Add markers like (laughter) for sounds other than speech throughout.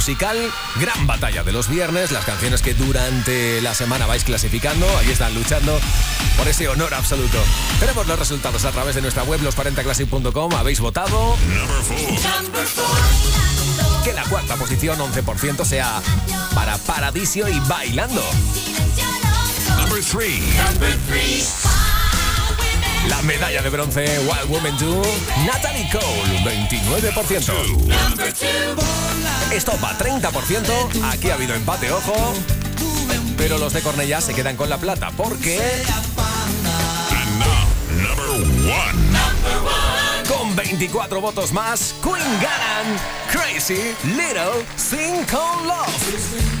musical, gran batalla de los viernes, las canciones que durante la semana vais clasificando, ahí están luchando por ese honor absoluto. Tenemos los resultados a través de nuestra web los40classic.com, habéis votado. Que la cuarta posición, 11%, sea para Paradiso y Bailando. La medalla de bronce Wild Woman 2, Natalie Cole, 29%. Estopa, 30%. Aquí ha habido empate, ojo. Pero los de Cornellá se quedan con la plata porque... Con 24 votos más, Queen ganan Crazy Little Thing Called Love.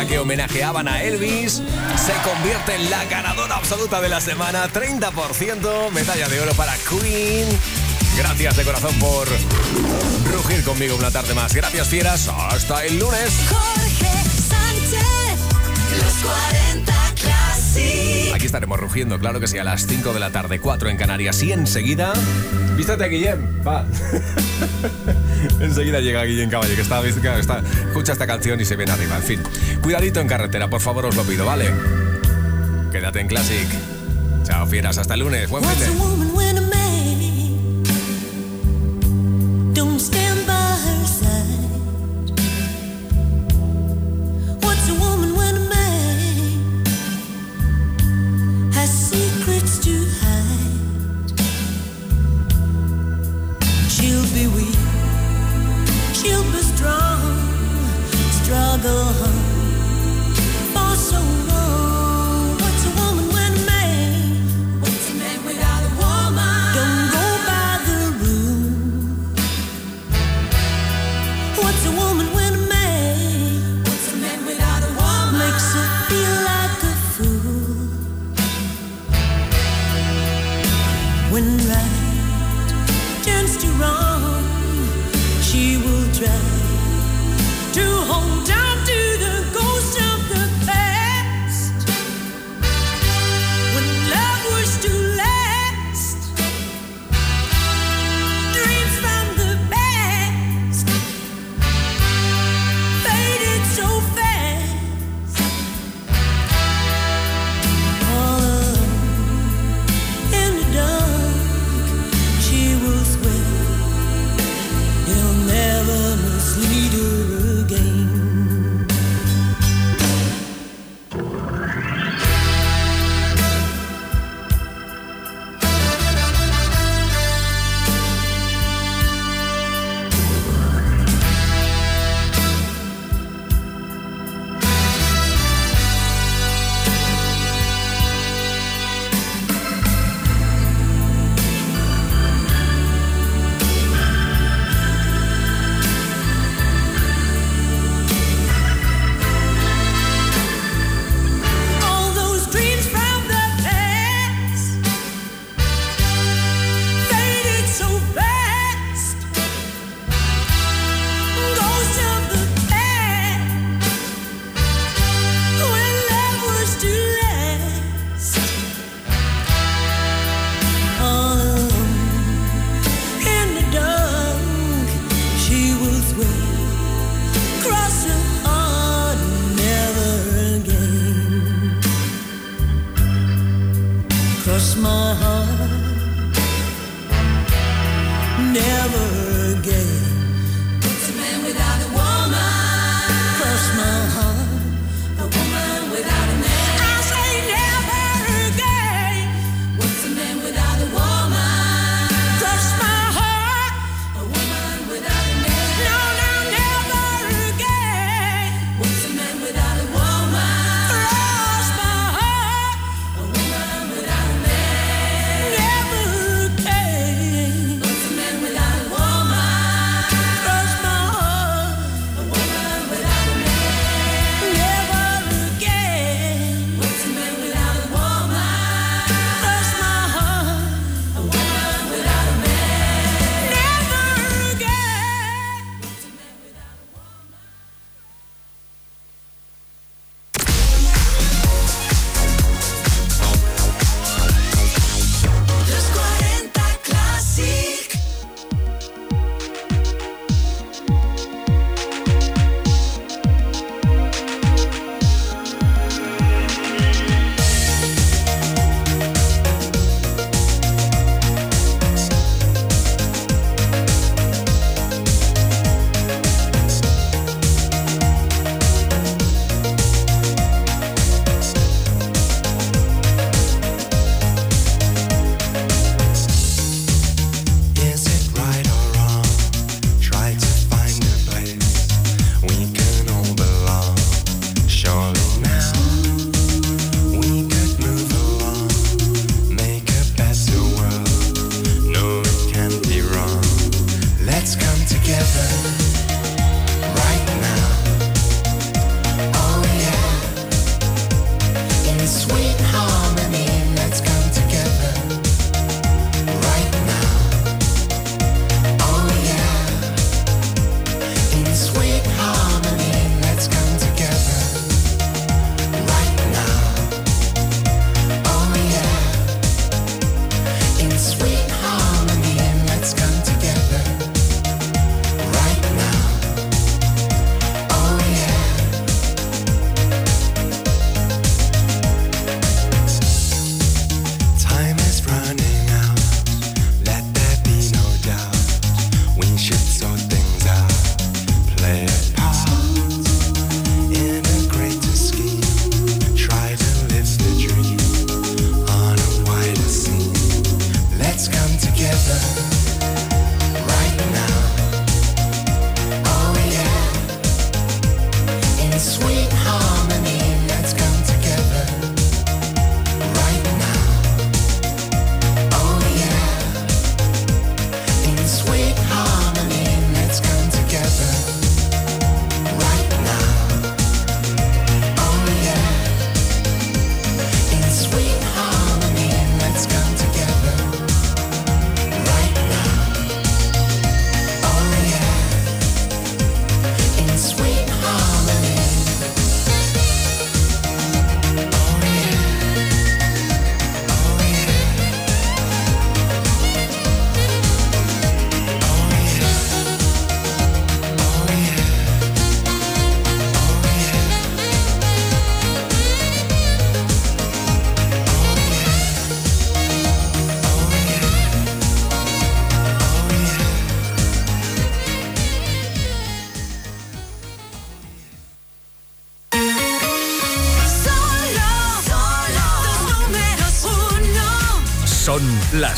la que homenajeaban a Elvis, se convierte en la ganadora absoluta de la semana. 30% medalla de oro para Queen. Gracias de corazón por rugir conmigo una tarde más. Gracias, fieras. Hasta el lunes. Jorge Sánchez, los 40 Aquí estaremos rugiendo, claro que sí, a las 5 de la tarde, 4 en Canarias. Y enseguida. Vístete, Guillem. Va. (laughs) enseguida llega Guillem Caballo, que está, está, escucha esta canción y se viene arriba. En fin, cuidadito en carretera, por favor, os lo pido, ¿vale? Quédate en Classic. Chao, fieras. Hasta el lunes. Buen fin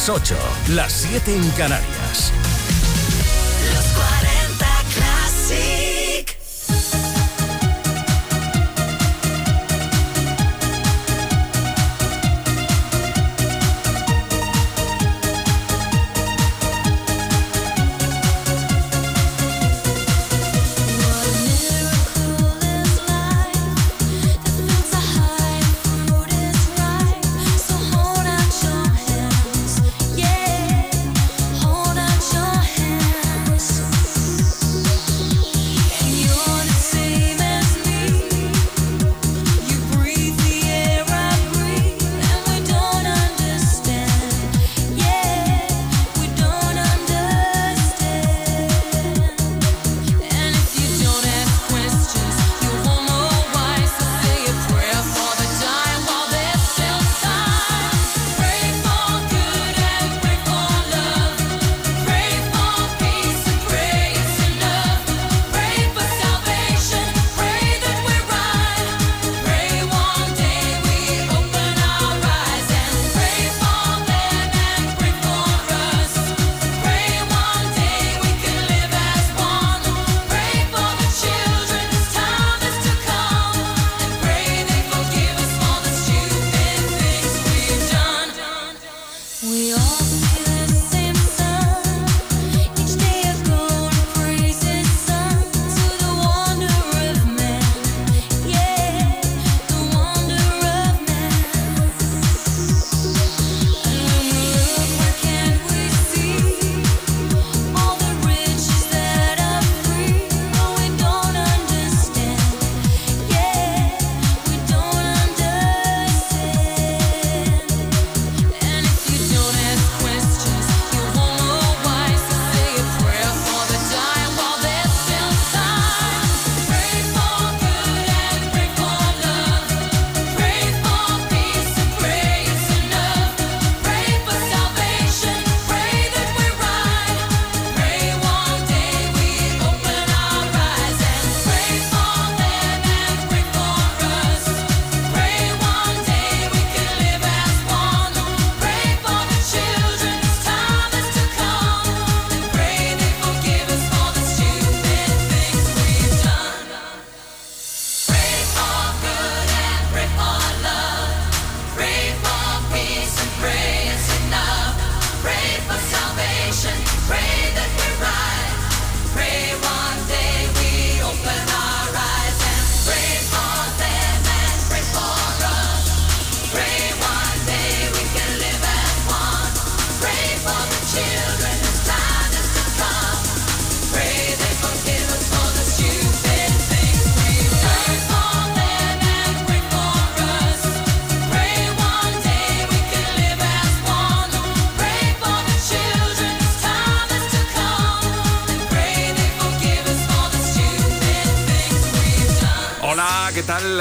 las 8, las 7 en Canarias.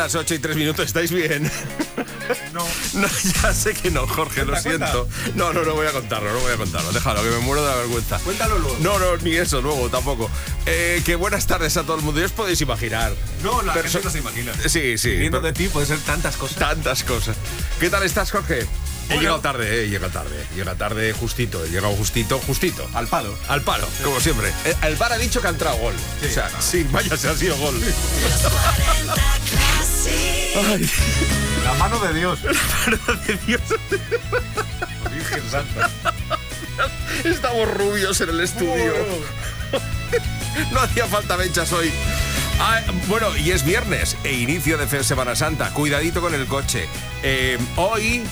las 8 y 3 minutos, ¿estáis bien? (laughs) No. no ya sé que no, Jorge, lo siento. No, no, no voy a contarlo, no voy a contarlo. Déjalo, que me muero de la vergüenza. Cuéntalo luego. No, no, ni eso, luego tampoco. Eh, que buenas tardes a todo el mundo. Ya os podéis imaginar. No, la Perso gente no se imagina. Sí, sí. Viendo de ti puede ser tantas cosas. Tantas cosas. ¿Qué tal estás, Jorge? He llegado tarde, eh, llega tarde. Llega tarde justito, he llegado justito, justito. Al palo. Al palo, como siempre. El, el, bar ha dicho que ha entrado gol. Sí, o sea, claro. sí, vaya, se ha sido gol. La mano de Dios. La mano de Dios. Virgen Santa. Estamos rubios en el estudio. No hacía falta mechas hoy. Ah, bueno, y es viernes e inicio de Semana Santa. Cuidadito con el coche. Em, hoy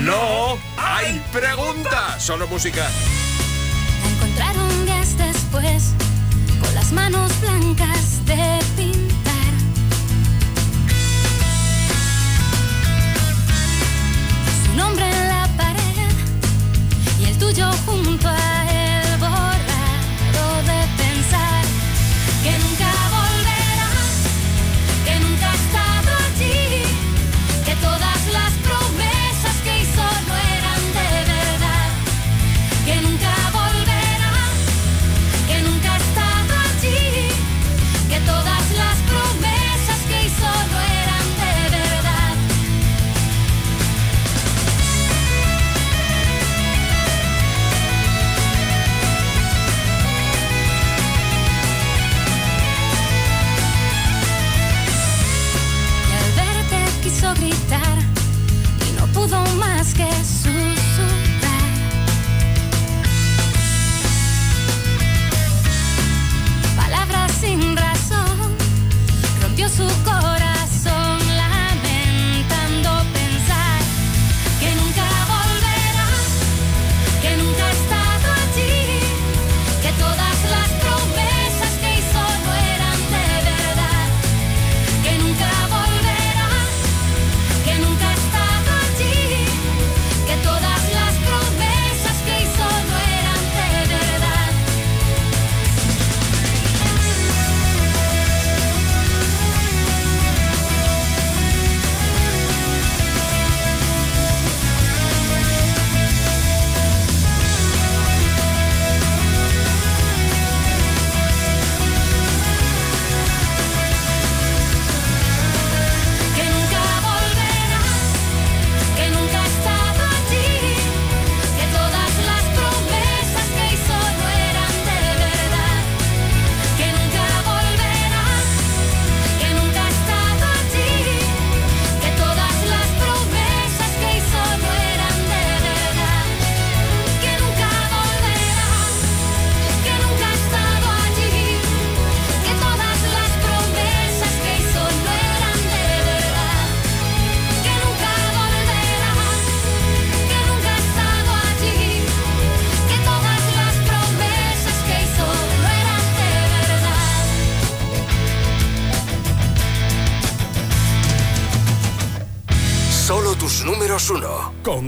no hay pregunta, solo música. Encontraron días después con las manos blancas de pin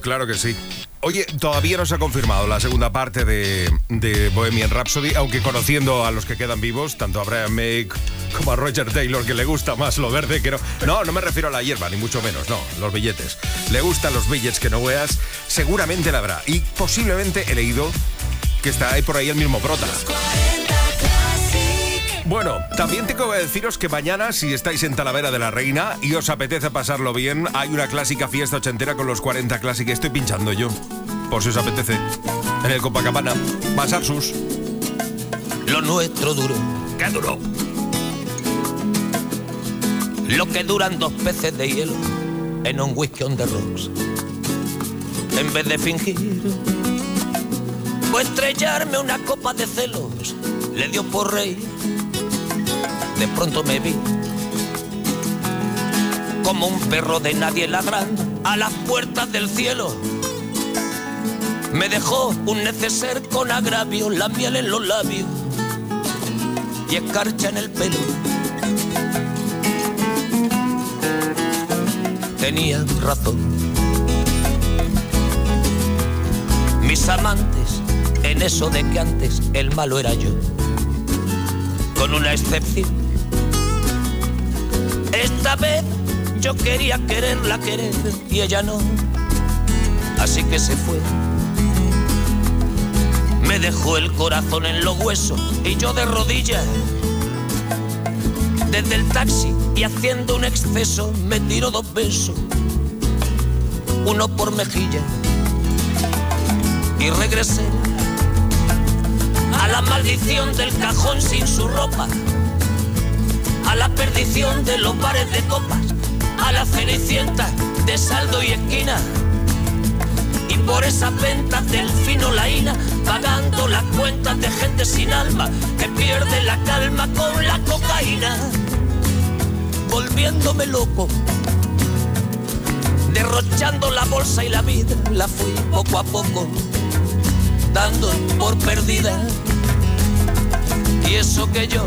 Claro que sí. Oye, todavía no se ha confirmado la segunda parte de, Bohemian Rhapsody, aunque conociendo a los que quedan vivos, tanto a Brian May como a Roger Taylor, que le gusta más lo verde que no. No, no me refiero a la hierba, ni mucho menos, no, los billetes. Le gustan los billets que no veas, seguramente la habrá. Y posiblemente he leído que está ahí por ahí el mismo prota. 40 Classic. Bueno, también tengo que deciros que mañana, si estáis en Talavera de la Reina y os apetece pasarlo bien, hay una clásica fiesta ochentera con los 40 Classic. Estoy pinchando yo, por si os apetece. En el Copacabana, pasar sus. Lo nuestro duro, ¡Qué duro! lo que duran dos peces de hielo en un whisky on the rocks. En vez de fingir o estrellarme una copa de celos, le dio por reír. De pronto me vi como un perro de nadie ladrando a las puertas del cielo. Me dejó un neceser con agravio, la miel en los labios y escarcha en el pelo. Tenía razón. Mis amantes, en eso de que antes el malo era yo, con una excepción. Esta vez yo quería quererla querer y ella no, así que se fue. Me dejó el corazón en los huesos y yo de rodillas. Desde el taxi y haciendo un exceso me tiró dos besos, uno por mejilla. Y regresé a la maldición del cajón sin su ropa, la perdición de los bares de copas, a la cenicienta de saldo y esquina. Y por esas ventas del fino laína, pagando las cuentas de gente sin alma que pierde la calma con la cocaína, volviéndome loco, derrochando la bolsa y la vida, la fui poco a poco dando por perdida. Y eso que yo,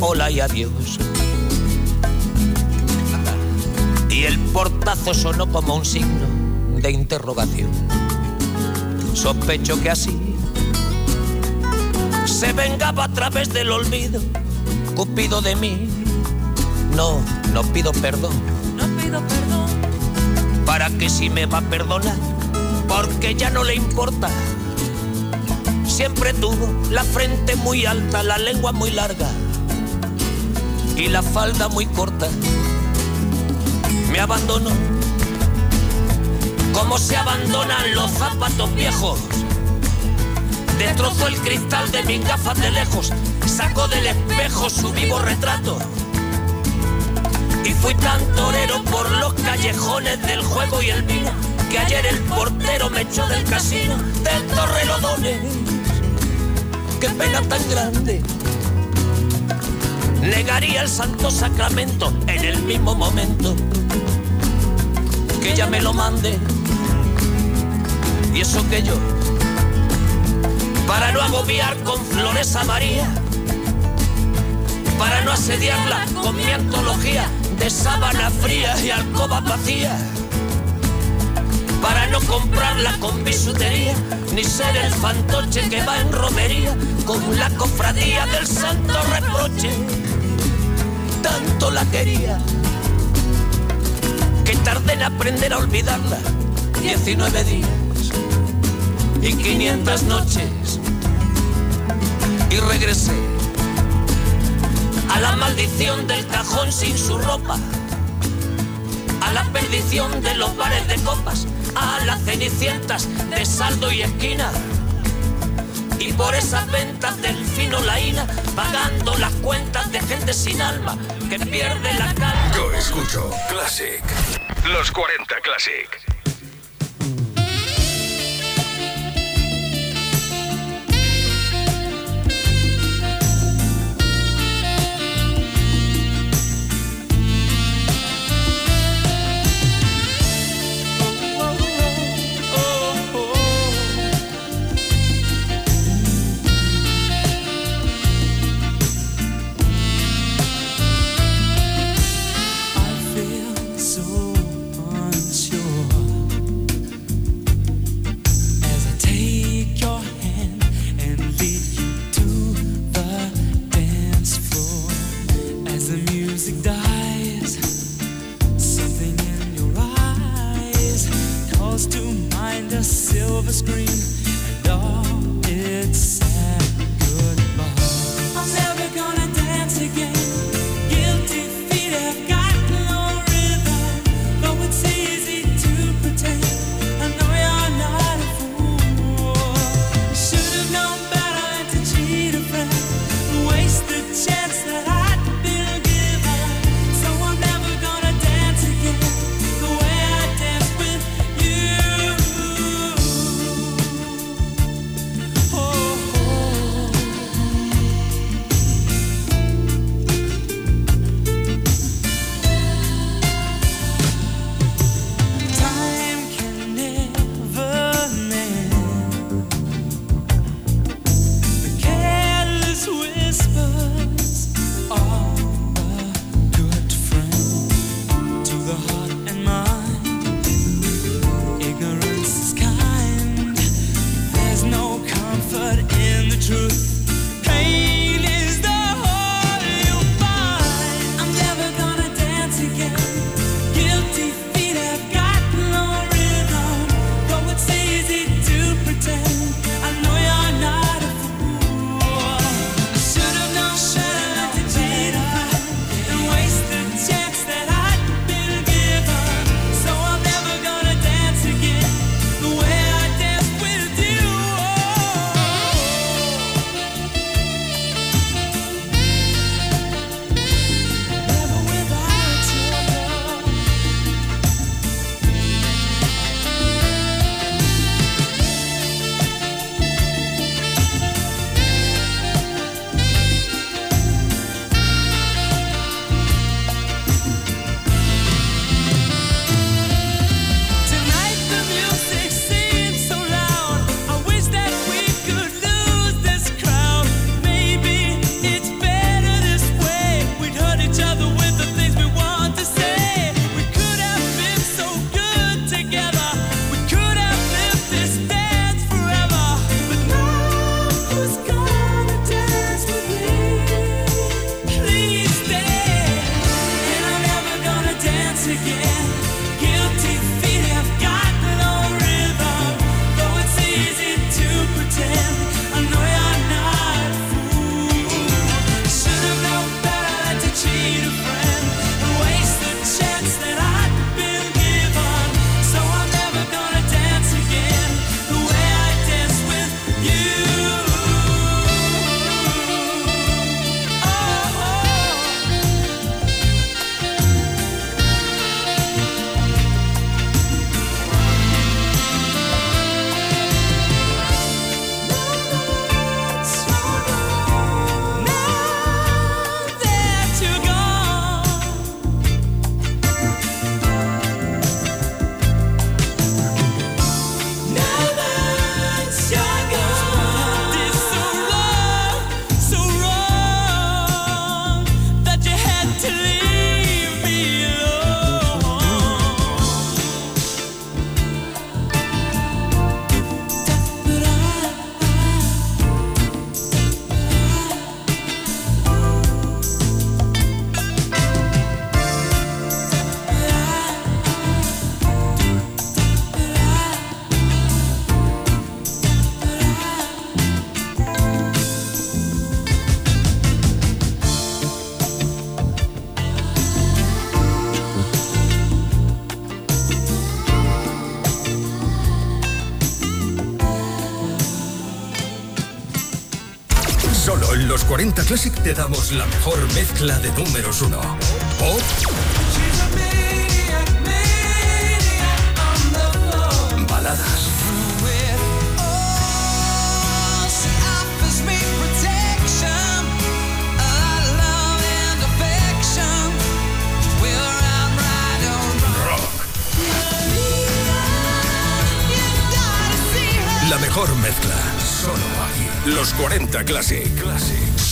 Hola y adiós. Y el portazo sonó como un signo de interrogación. Sospecho que así se vengaba a través del olvido, Cupido de mí. No, no pido perdón No pido perdón, para que si me va a perdonar porque ya no le importa. Siempre tuvo la frente muy alta, la lengua muy larga y la falda muy corta. Me abandonó como se abandonan los zapatos viejos. Destrozó el cristal de mis gafas de lejos, sacó del espejo su vivo retrato. Y fui tan torero por los callejones del juego y el vino que ayer el portero me echó del casino del Torrelodones. Qué pena tan grande. Negaría el santo sacramento en el mismo momento que ella me lo mande. Y eso que yo, para no agobiar con flores a María, para no asediarla con mi antología de sábana fría y alcoba vacía, para no comprarla con bisutería, ni ser el fantoche que va en romería con la cofradía del santo reproche. Tanto la quería que tardé en aprender a olvidarla. 19 días y 500 noches y regresé a la maldición del cajón sin su ropa a la perdición de los bares de copas a las cenicientas de saldo y esquina. Y por esas ventas del fino laína pagando las cuentas de gente sin alma que pierde la calma Yo escucho Classic. Los 40 Classic. Classic te damos la mejor mezcla de números uno. Pop. Baladas. La mejor mezcla. Solo aquí. Los 40 Classic.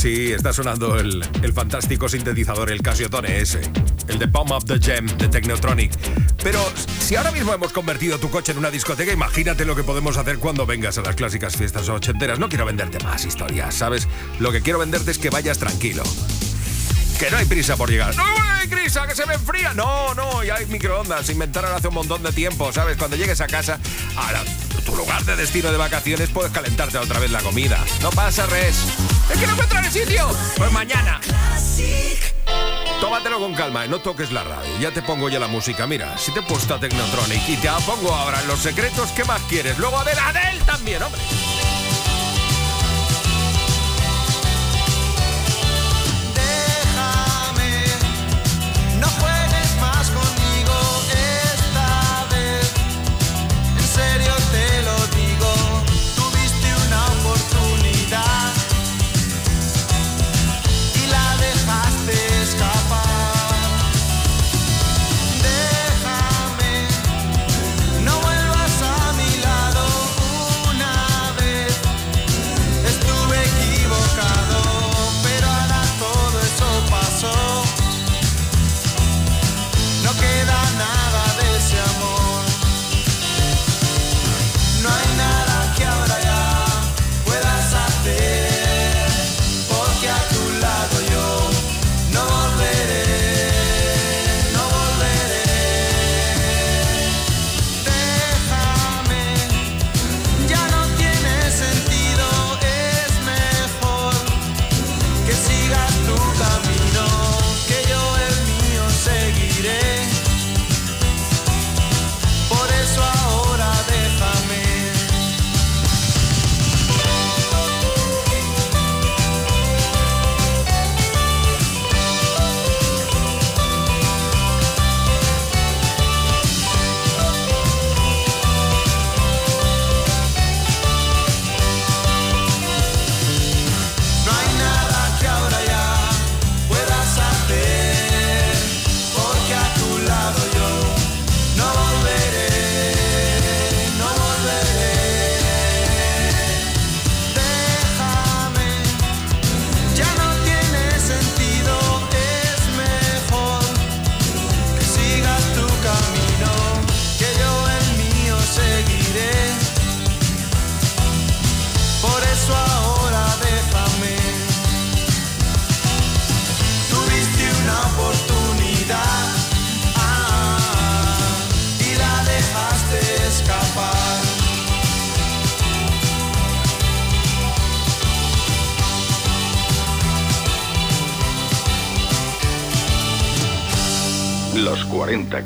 Sí, está sonando el, el fantástico sintetizador, el Casio Tone S, el de Palm Up the Gem de Technotronic. Pero si ahora mismo hemos convertido tu coche en una discoteca, imagínate lo que podemos hacer cuando vengas a las clásicas fiestas ochenteras. No quiero venderte más historias, ¿sabes? Lo que quiero venderte es que vayas tranquilo. Que no hay prisa por llegar. ¡No hay prisa! ¡Que se me enfría! No, no, ya hay microondas. Inventaron hace un montón de tiempo, ¿sabes? Cuando llegues a casa, ahora tu lugar de destino de vacaciones puedes calentarte otra vez la comida. No pasa res. ¡Es que no encuentro el sitio! Pues mañana. Tómatelo con calma y no toques la radio. Ya te pongo ya la música. Mira, si te he puesto a Technotronic y te pongo ahora en los secretos, ¿qué más quieres? Luego a ver a también, hombre.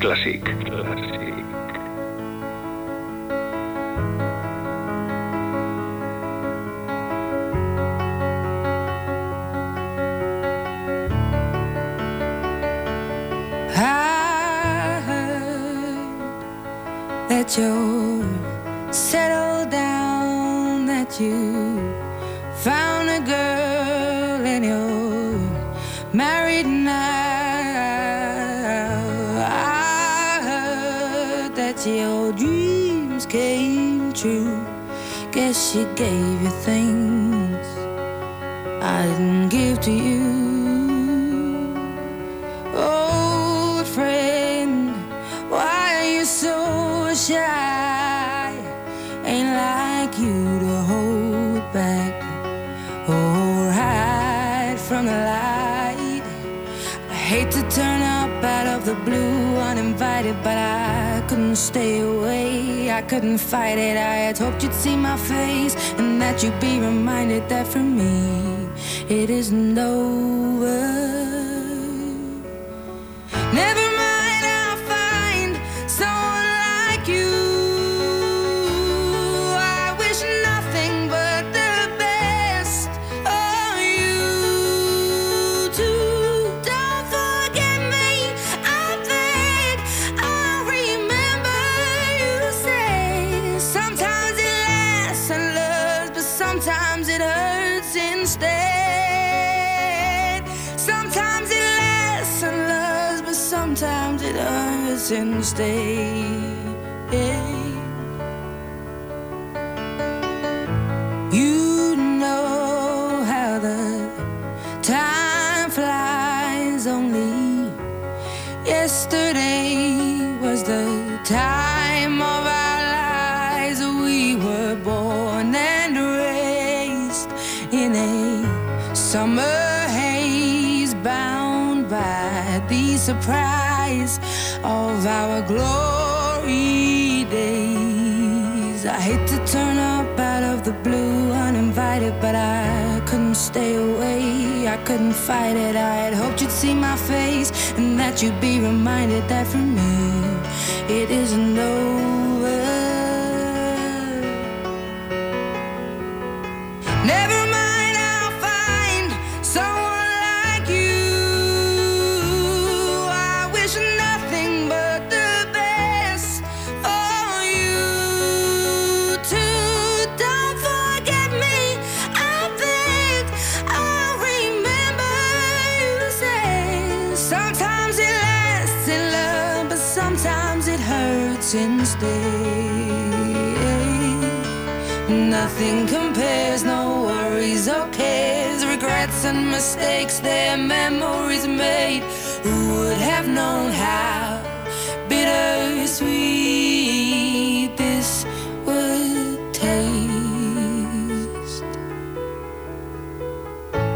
Classic. fight it.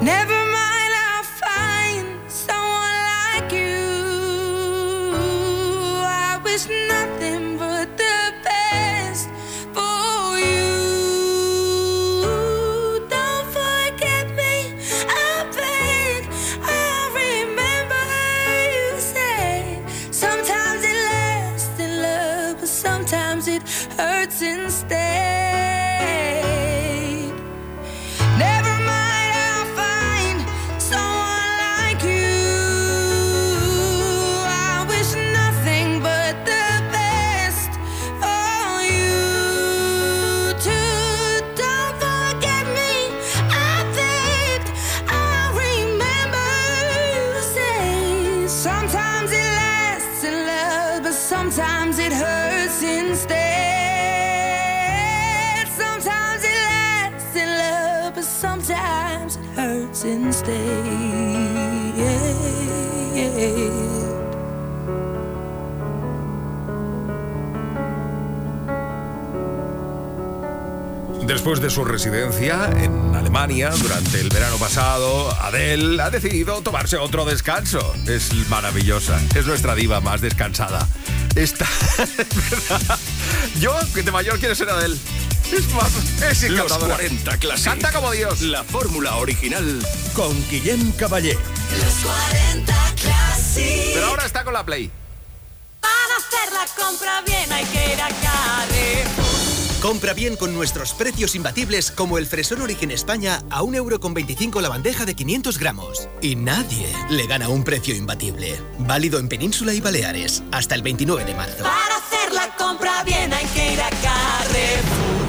never residencia en Alemania durante el verano pasado, Adele ha decidido tomarse otro descanso. Es maravillosa, es nuestra diva más descansada. Esta. (laughs) Yo, que de mayor quiero ser Adele. Es más, es encantadora. Los 40 clases. Canta como Dios. La fórmula original con Guillem Caballé. Pero ahora está con la Play. Compra bien con nuestros precios imbatibles como el fresón Origen España a 1,25€ la bandeja de 500 gramos. Y nadie le gana un precio imbatible. Válido en Península y Baleares hasta el 29 de marzo. Para hacer la compra bien hay que ir a Carrefour.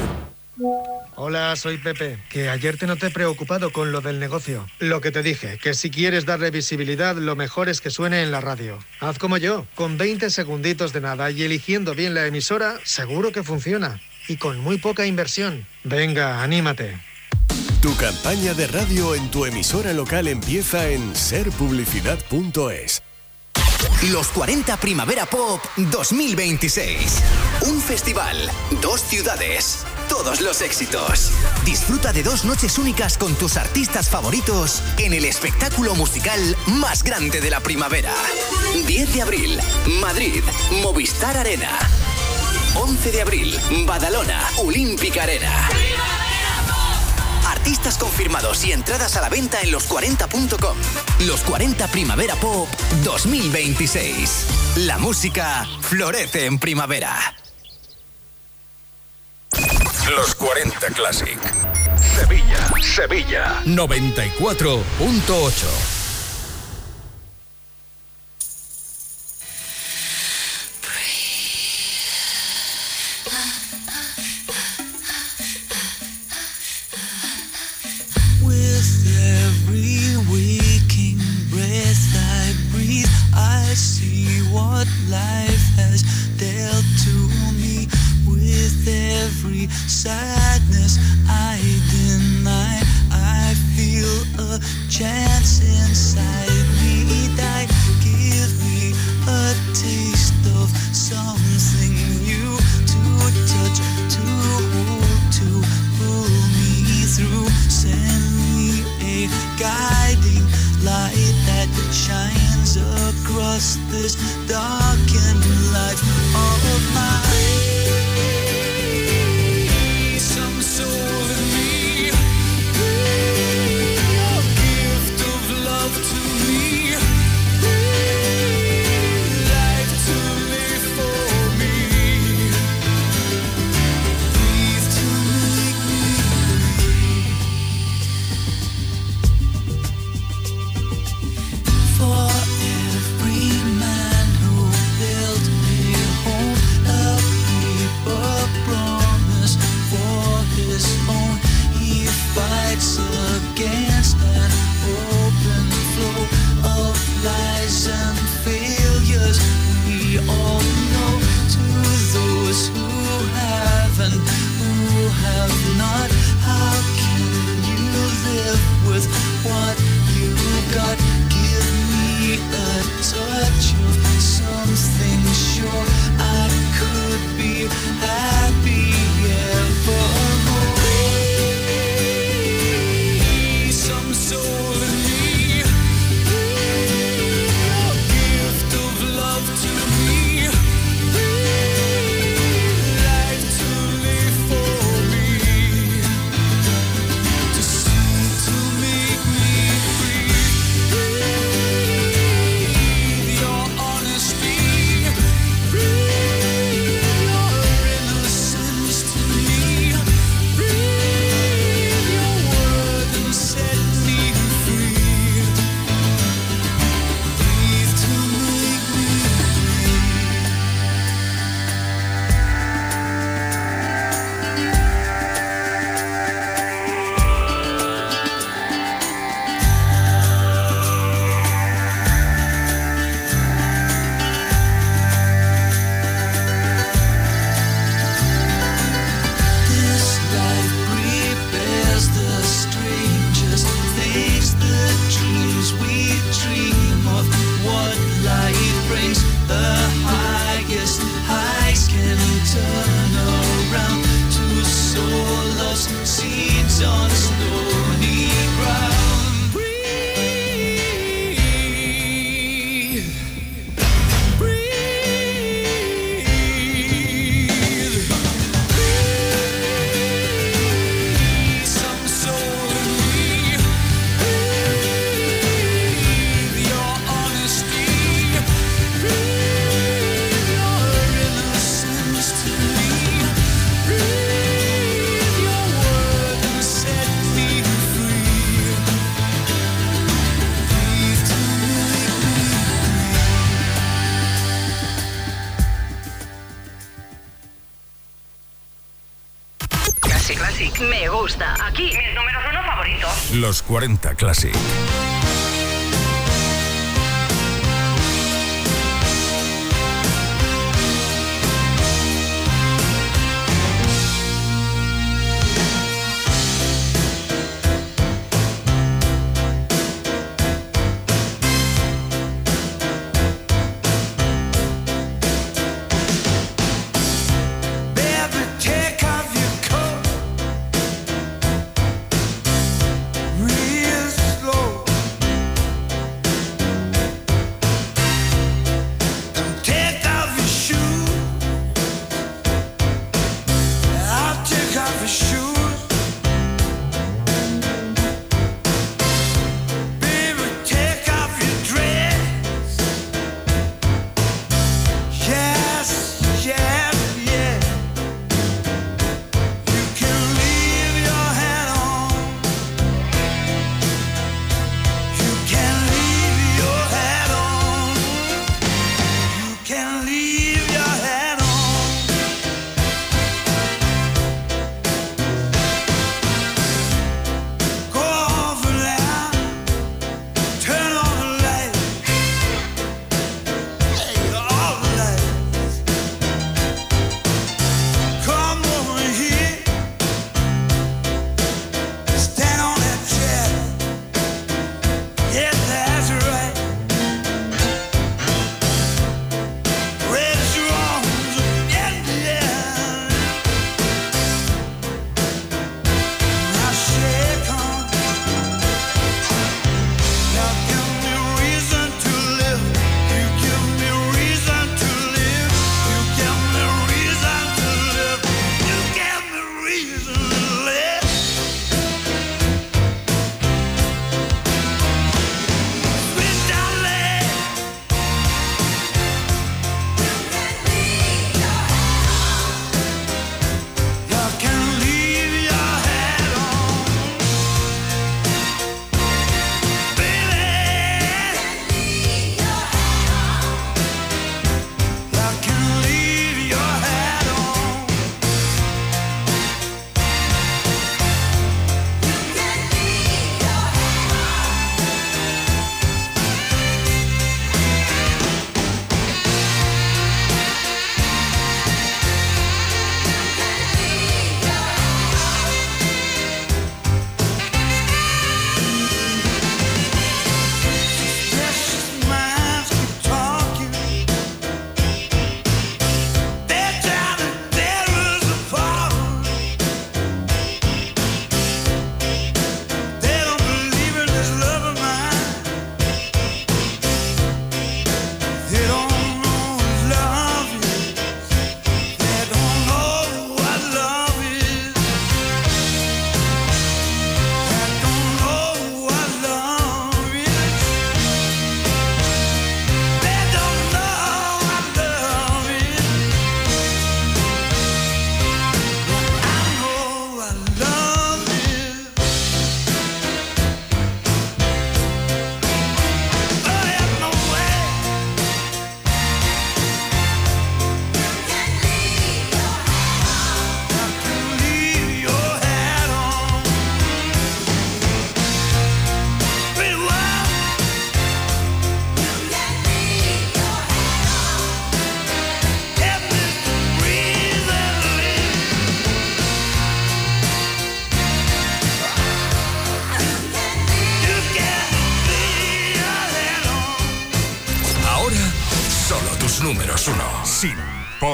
Hola, soy Pepe. Que ayer te noté preocupado con lo del negocio. Lo que te dije, que si quieres darle visibilidad, lo mejor es que suene en la radio. Haz como yo, con 20 segunditos de nada y eligiendo bien la emisora, seguro que funciona. Y con muy poca inversión. Venga, anímate. Tu campaña de radio en tu emisora local empieza en serpublicidad.es. Los 40 Primavera Pop 2026. Un festival, dos ciudades, todos los éxitos. Disfruta de dos noches únicas con tus artistas favoritos en el espectáculo musical más grande de la primavera. 10 de abril, Madrid, Movistar Arena. 11 de abril, Badalona, Olímpica Arena. Artistas confirmados y entradas a la venta en los40.com. Los 40 Primavera Pop 2026. La música florece en primavera. Los 40 Classic. Sevilla, Sevilla. 94.8. what life has dealt to me. With every sadness I deny, I feel a chance inside me die. Give me a taste of something new to touch, to hold, to pull me through. Send me a guiding light that shines across this darkened life of mine. What See 40 Classic.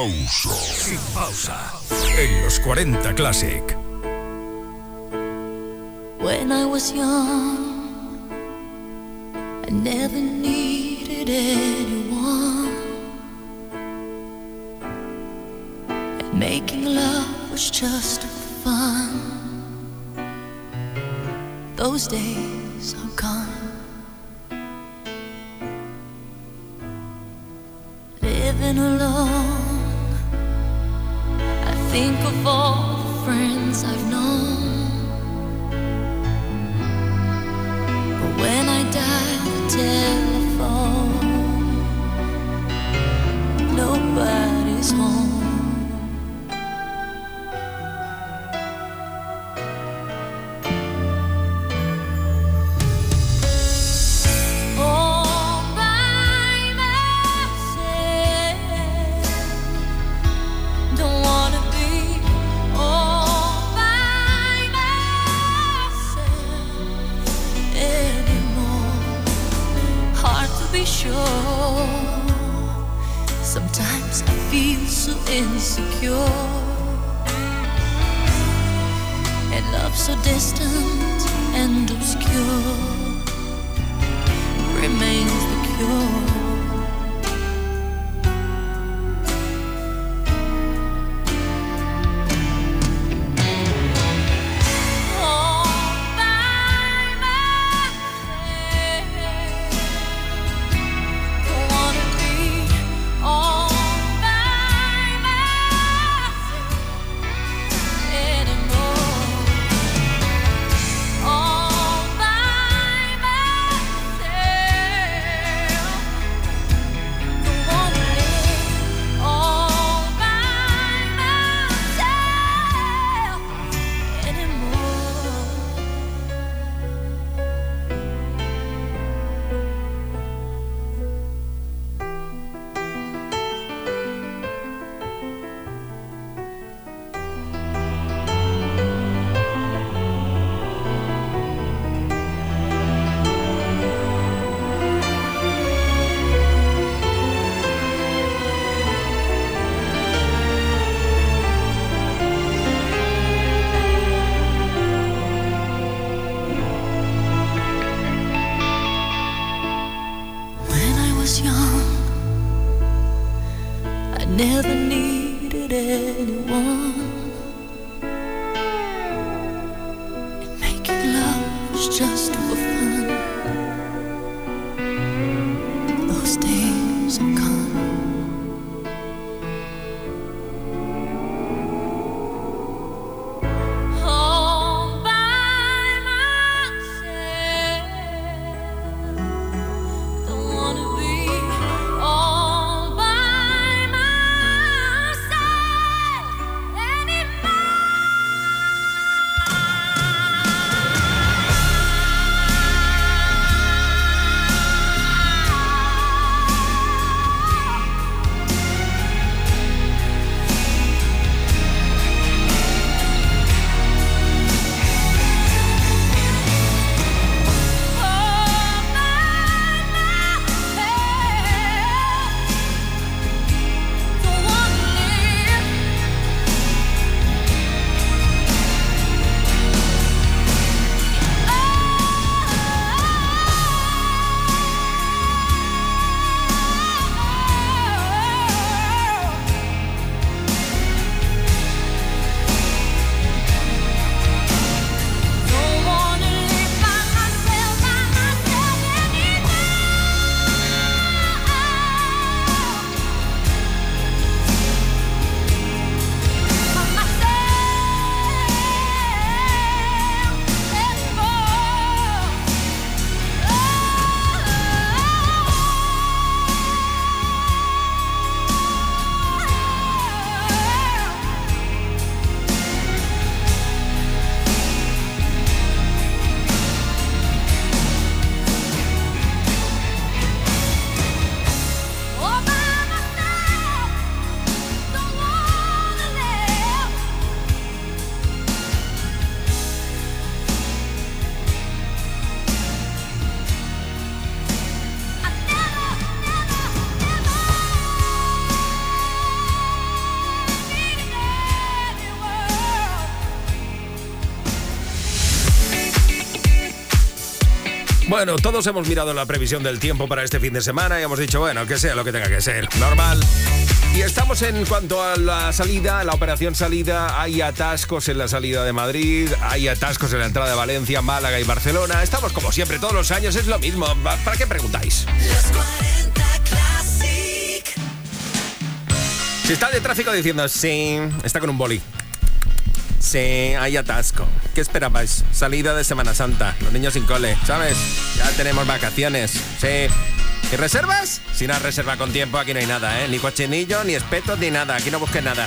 Pausa. Sin pausa. En los 40 Classic. Love so distant and obscure remains the cure. Bueno, todos hemos mirado la previsión del tiempo para este fin de semana y hemos dicho, bueno, que sea lo que tenga que ser, normal. Y estamos en cuanto a la salida, la operación salida, hay atascos en la salida de Madrid, hay atascos en la entrada de Valencia, Málaga y Barcelona. Estamos como siempre, todos los años es lo mismo. ¿Para qué preguntáis? Si está de tráfico diciendo, sí, está con un boli. Sí, hay atasco. ¿Qué esperabais? Salida de Semana Santa, los niños sin cole, ¿sabes? Ya tenemos vacaciones, sí. ¿Y reservas? Si no reserva con tiempo, aquí no hay nada, ¿eh? Ni cochinillo, ni espetos, ni nada. Aquí no busques nada.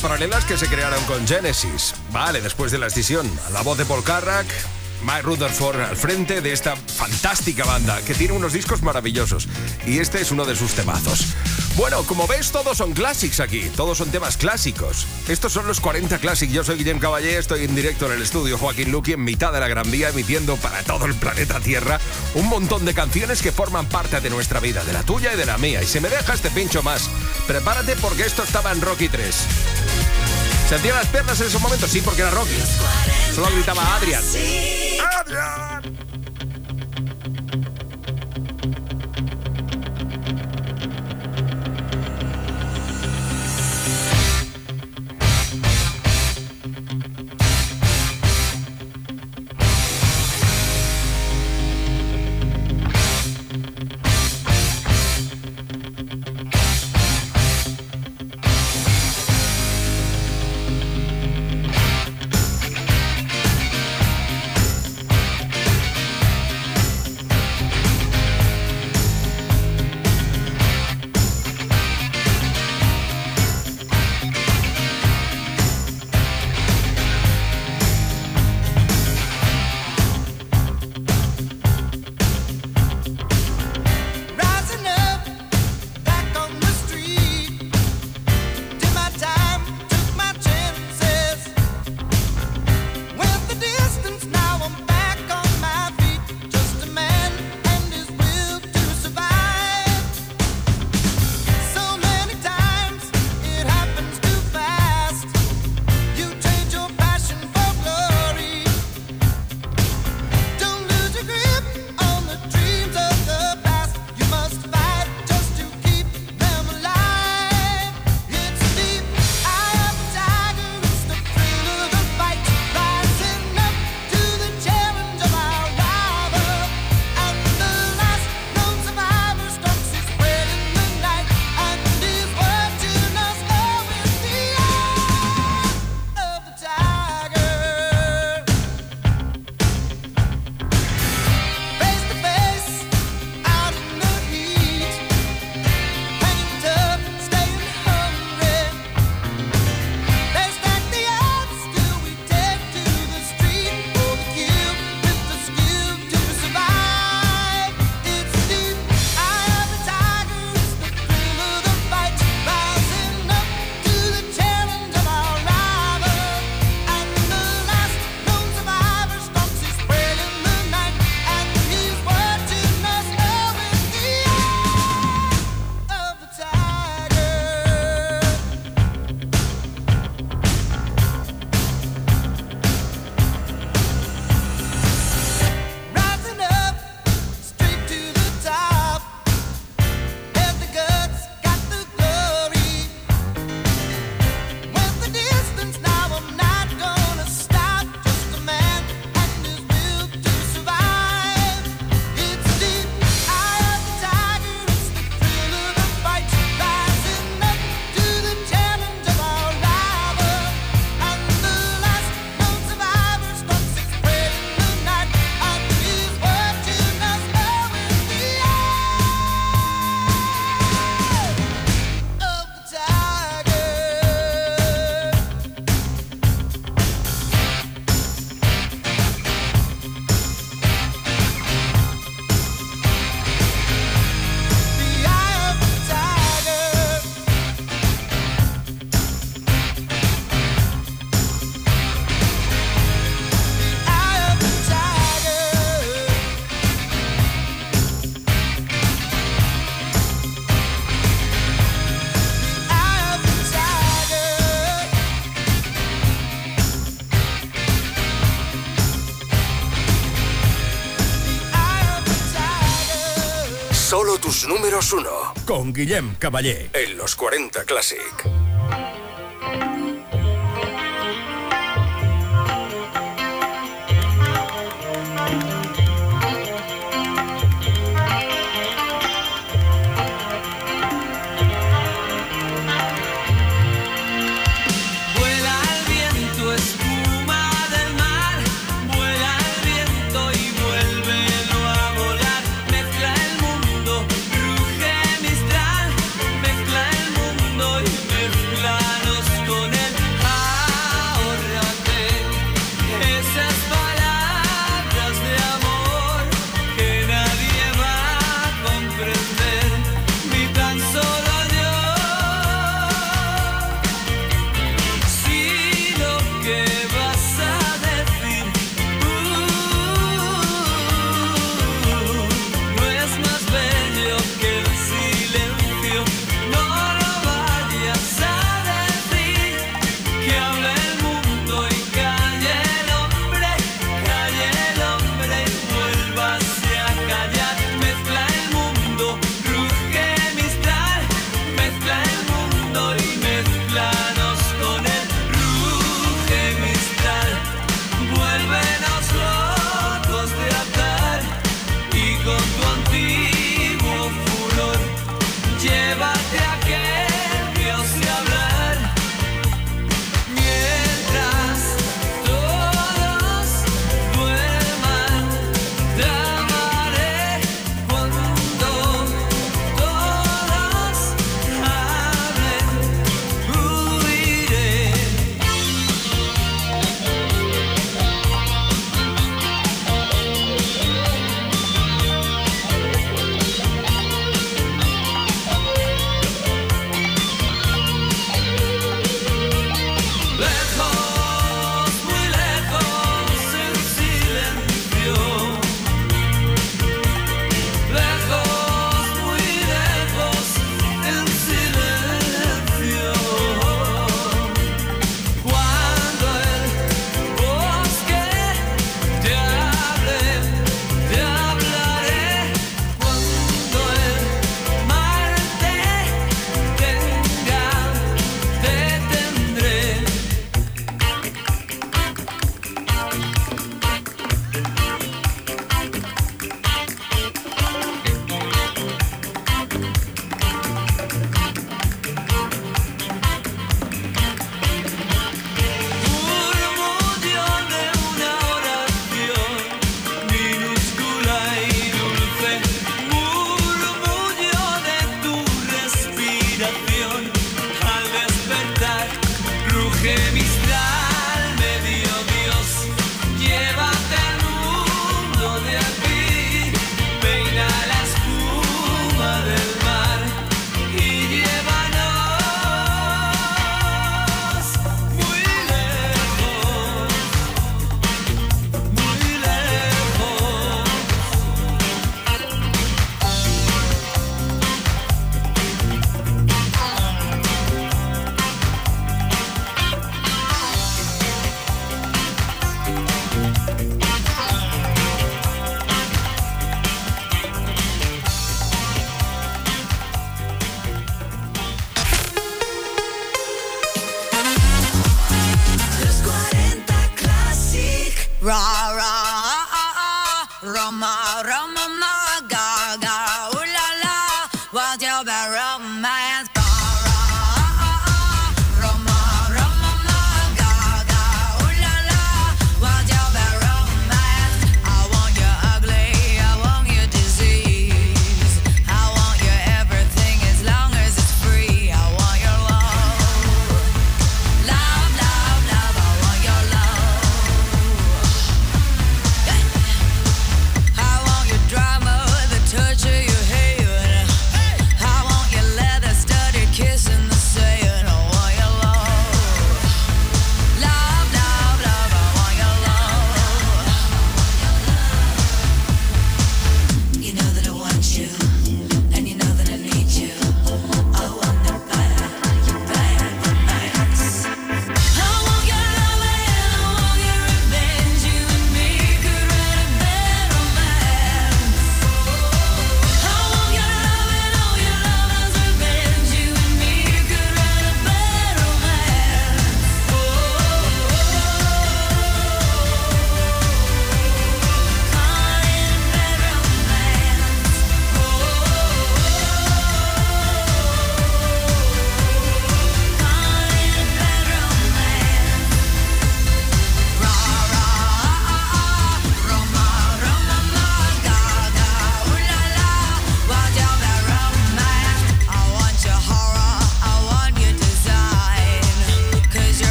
Paralelas que se crearon con Genesis. Vale, después de la escisión. La voz de Paul Carrack, Mike Rutherford al frente de esta fantástica banda que tiene unos discos maravillosos. Y este es uno de sus temazos. Bueno, como ves, todos son classics aquí. Todos son temas clásicos. Estos son los 40 Classic. Yo soy Guillem Caballé, estoy en directo en el estudio Joaquín Luqui en mitad de la Gran Vía, emitiendo para todo el planeta Tierra un montón de canciones que forman parte de nuestra vida, de la tuya y de la mía. Y si me dejas, te pincho más. Prepárate porque esto estaba en Rocky 3. ¿Sentían las piernas en esos momentos? Sí, porque era Rocky. Solo gritaba Adrian. ¡Adrian! tus números uno. Con Guillem Caballé. En los 40 Classic.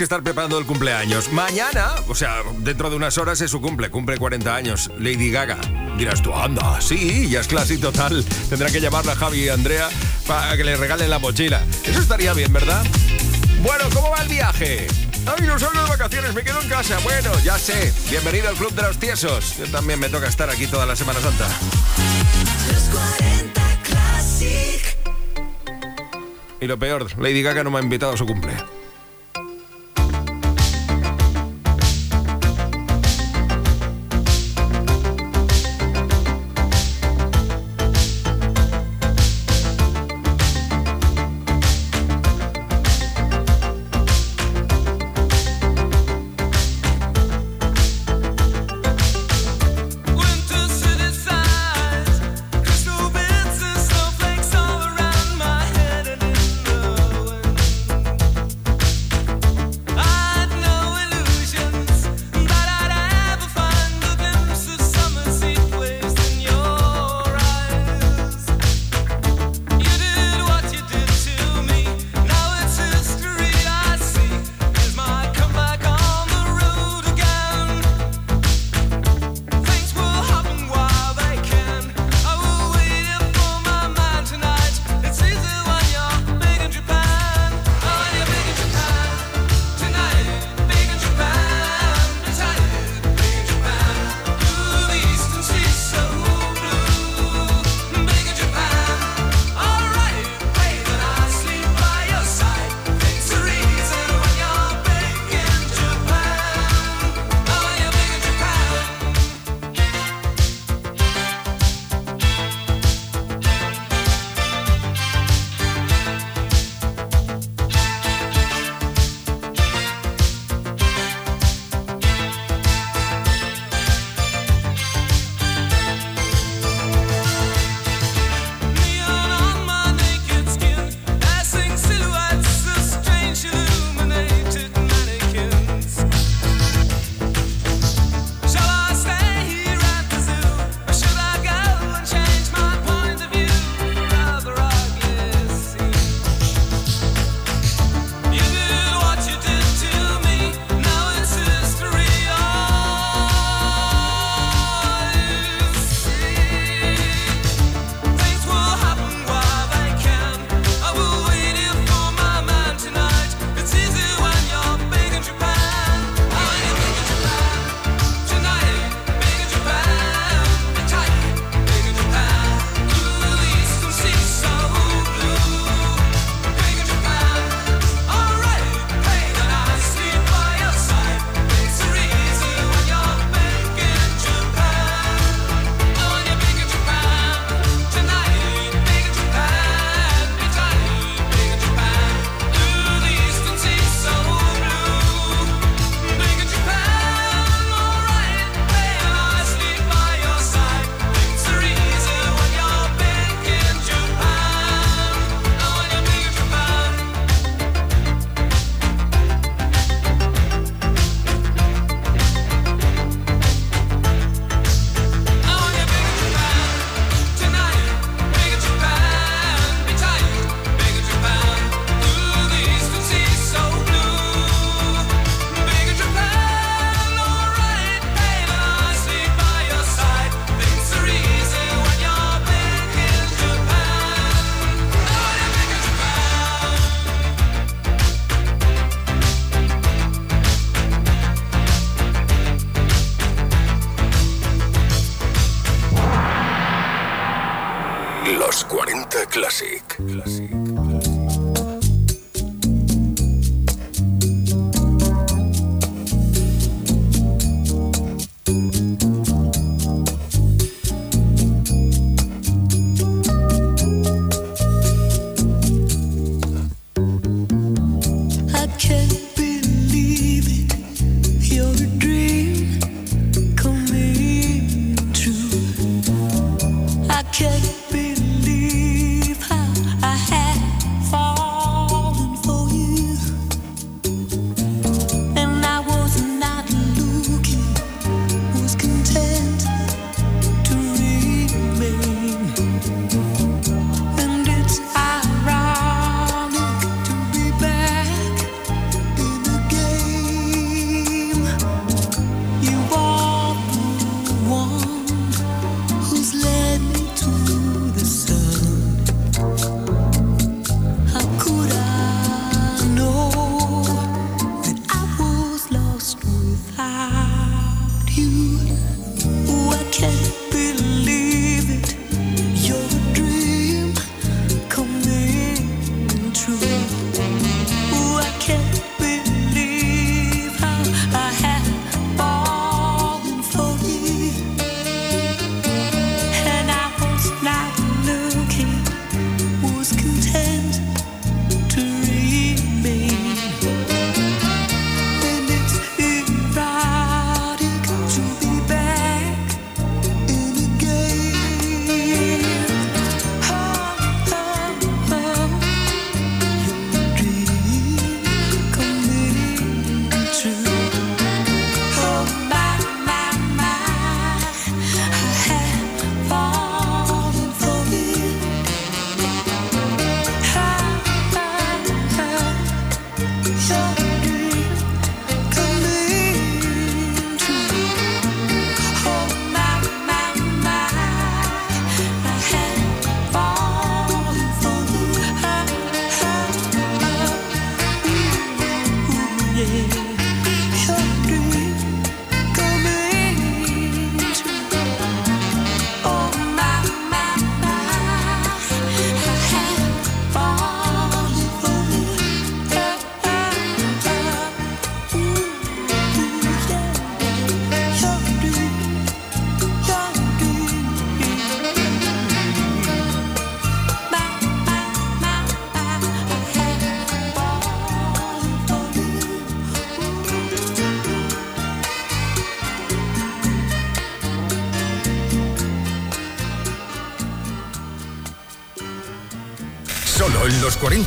que estar preparando el cumpleaños. Mañana, o sea, dentro de unas horas es su cumple, cumple 40 años. Lady Gaga. Dirás tú, anda, sí, ya es clásico total. Tendrá que llamarla Javi y Andrea para que le regalen la mochila. Eso estaría bien, ¿verdad? Bueno, ¿cómo va el viaje? Ay, no salgo de vacaciones, me quedo en casa. Bueno, ya sé. Bienvenido al Club de los Tiesos. Yo también me toca estar aquí toda la Semana Santa. Y lo peor, Lady Gaga no me ha invitado a su cumple.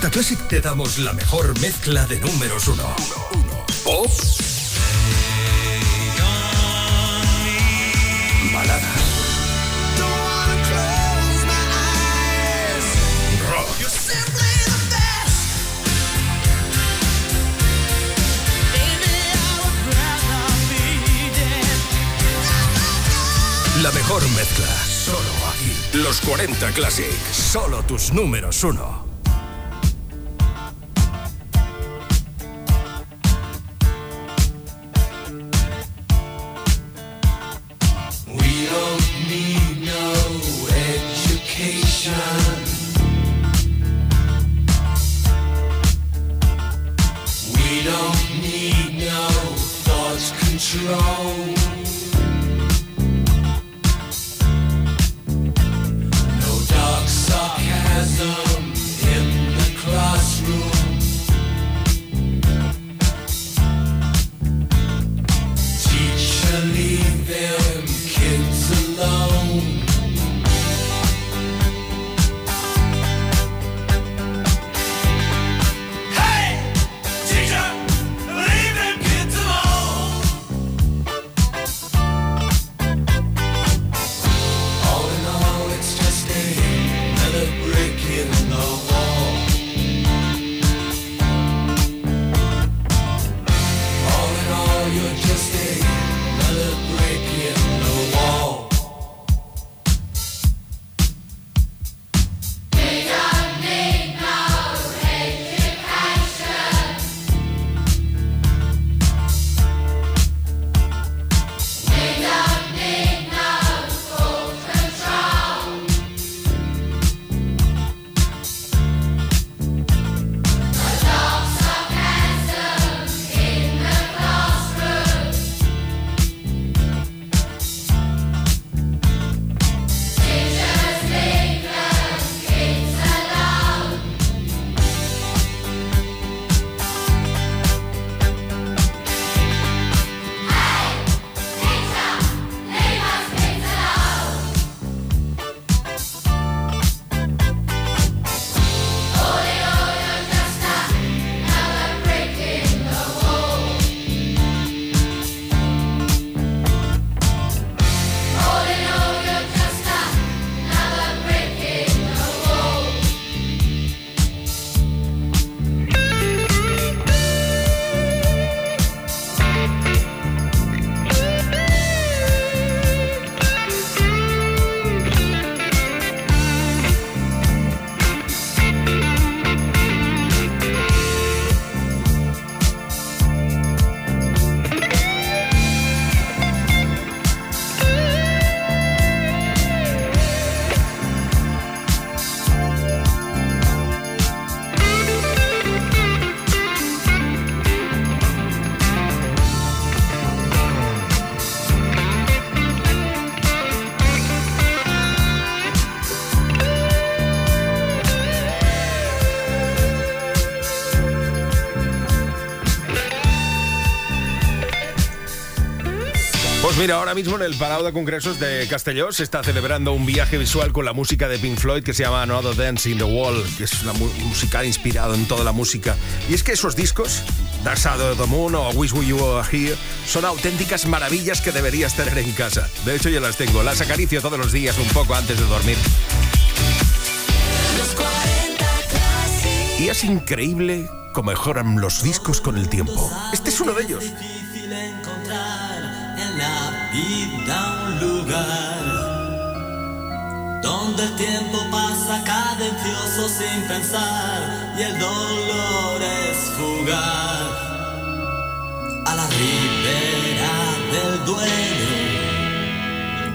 En los 40 Classic te damos la mejor mezcla de números uno. Pop. Baladas. Rock. La mejor mezcla. Solo aquí. Los 40 Classic. Solo tus números uno. Mira, ahora mismo en el Palau de Congresos de Castelló se está celebrando un viaje visual con la música de Pink Floyd que se llama No Other Dance in the Wall, que es una musical inspirado en toda la música. Y es que esos discos, Dark Side of the Moon o Wish You Were Here, son auténticas maravillas que deberías tener en casa. De hecho, yo las tengo, las acaricio todos los días un poco antes de dormir. Los 40 Classic. Y es increíble cómo mejoran los discos con el tiempo. Este es uno de ellos. La vida un lugar donde el tiempo pasa cadencioso sin pensar y el dolor es fugaz a la ribera del duelo.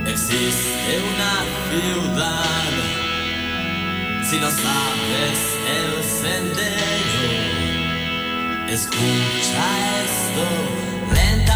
Existe una ciudad si no sabes el sendero Escucha esto, lentamente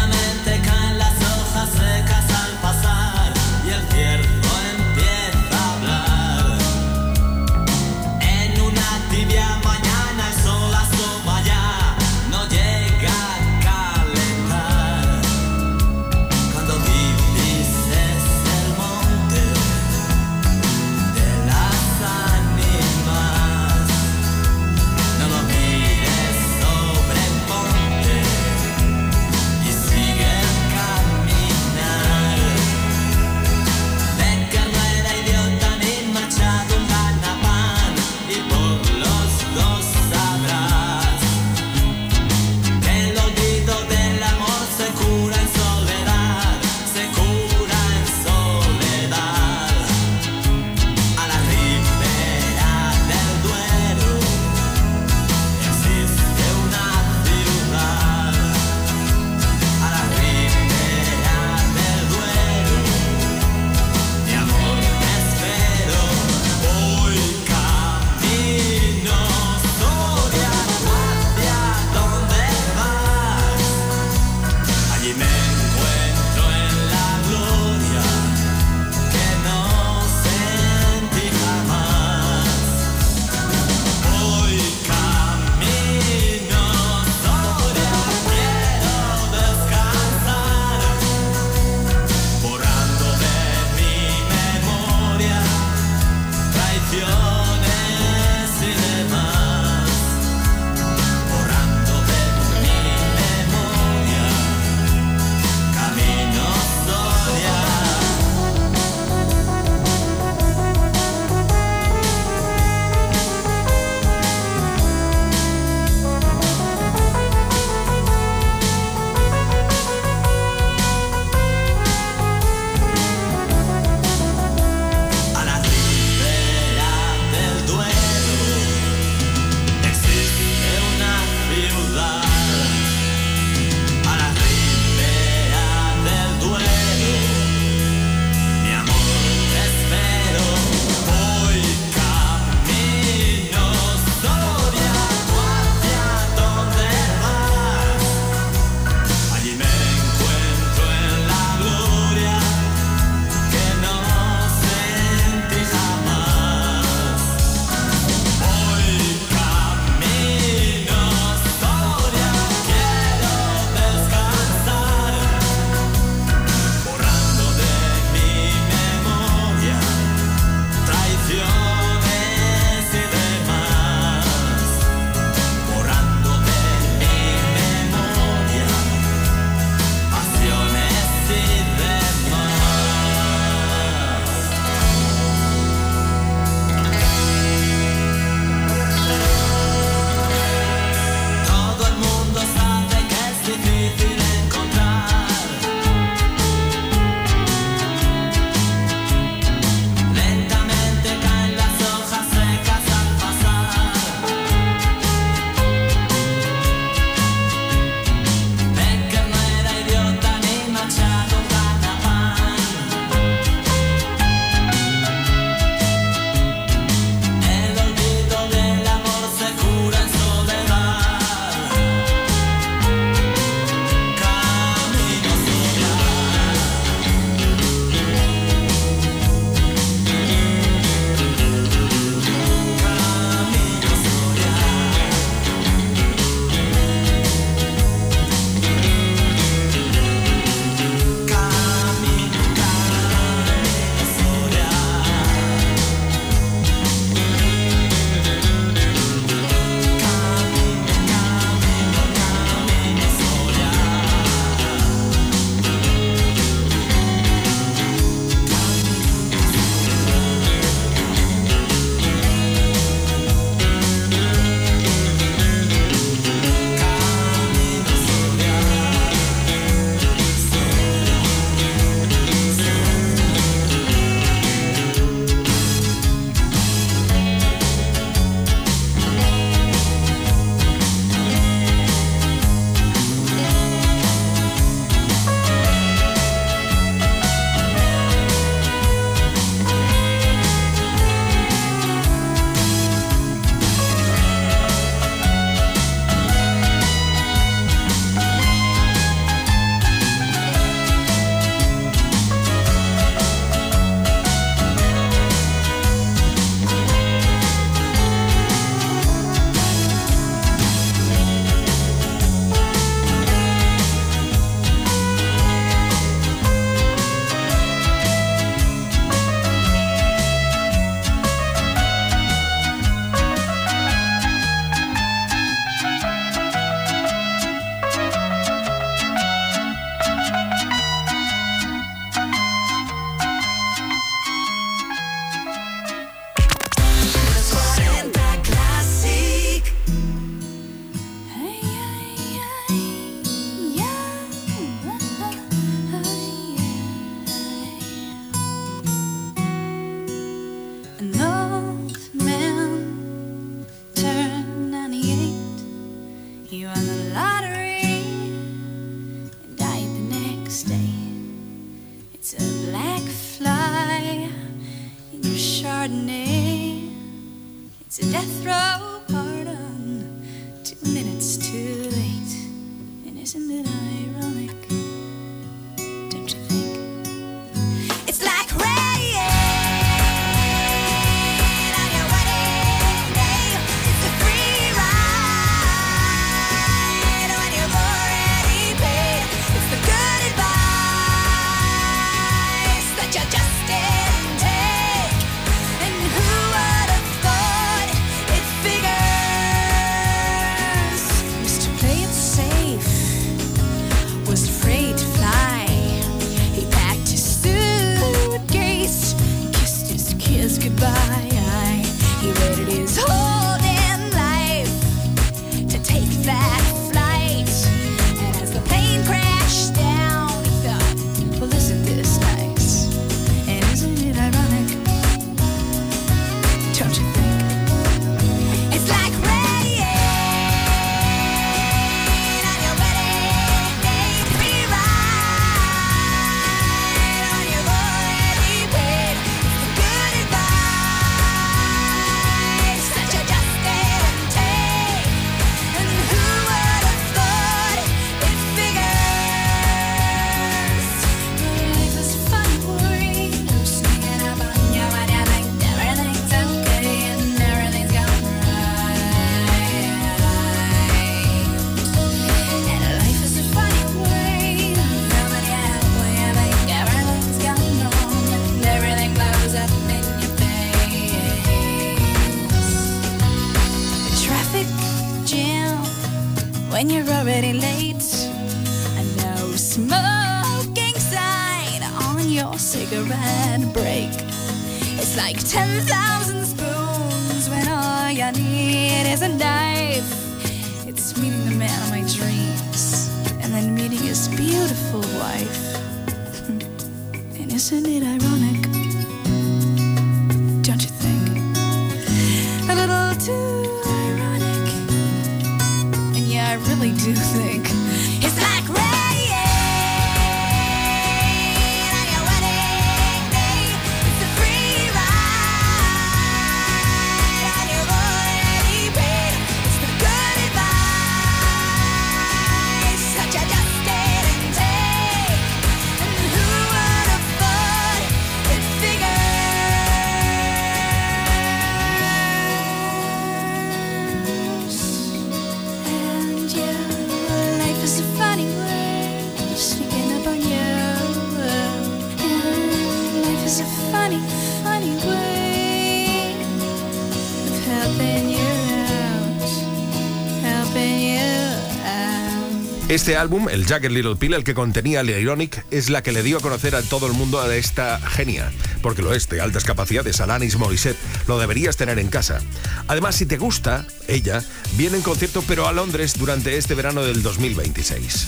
Este álbum, el Jagged Little Pill, el que contenía el Ironic, es la que le dio a conocer a todo el mundo a esta genia, porque lo es de altas capacidades, Alanis Morissette, lo deberías tener en casa. Además, si te gusta, ella, viene en concierto pero a Londres durante este verano del 2026.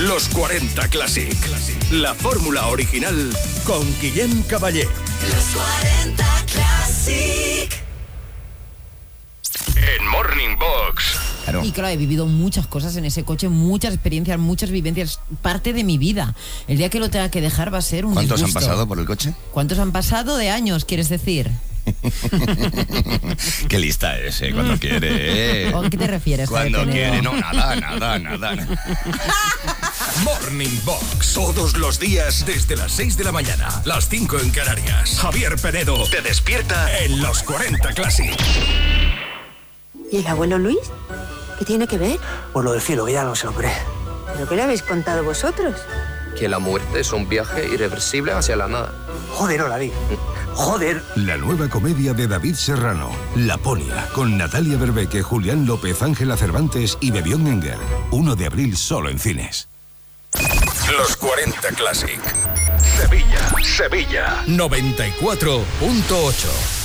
Los 40 Classic. La fórmula original con Guillem Caballé. Los 40 Classic. En Morning Box. Y claro, he vivido muchas cosas en ese coche, muchas experiencias, muchas vivencias, parte de mi vida. El día que lo tenga que dejar va a ser un ¿Cuántos han pasado por el coche? ¿Cuántos han pasado de años, quieres decir? (laughs) Qué lista es, ¿eh? Cuando quiere, ¿eh? ¿O a qué te refieres? Cuando quiere, no, nada, nada, nada. (laughs) Morning Box. Todos los días desde las 6 de la mañana. Las 5 en Canarias. Javier Penedo te despierta en los 40 Classic. ¿Y el abuelo Luis? ¿Qué tiene que ver? Por lo del cielo, que ya no se lo cree. ¿Pero qué le habéis contado vosotros? Que la muerte es un viaje irreversible hacia la nada. Joder, hola, David. Joder. La nueva comedia de David Serrano, Laponia, con Natalia Berbeque, Julián López, Ángela Cervantes y Bebión Enger. 1 de abril solo en cines. Los 40 Classic. Sevilla, Sevilla. 94.8.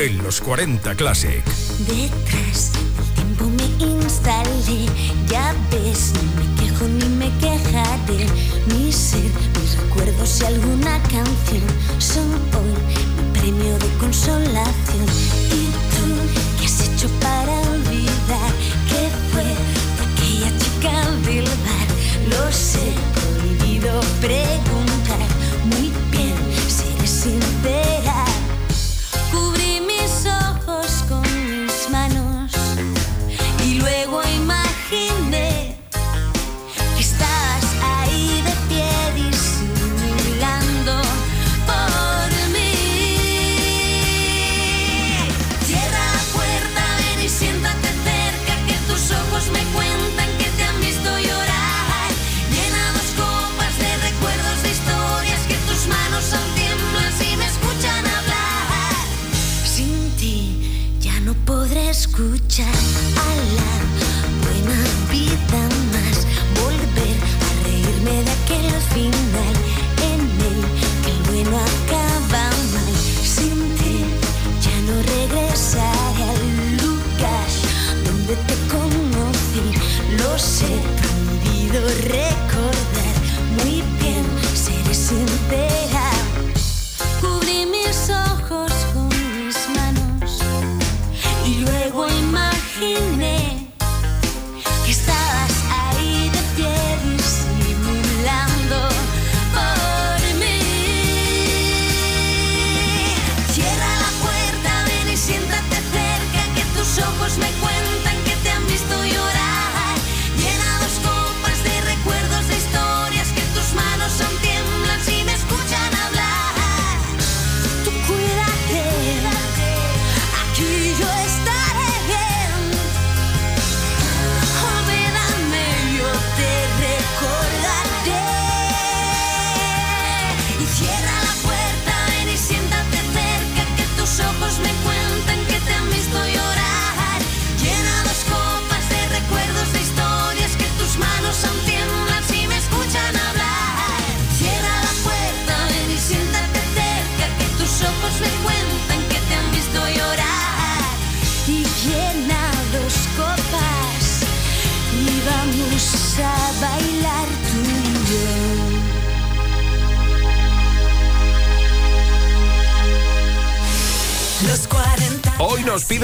en los 40 Classic. Detrás del tiempo me instalé, ya ves, no me quejo ni me quejaré. Mi ser, mis recuerdos y alguna canción son hoy mi premio de consolación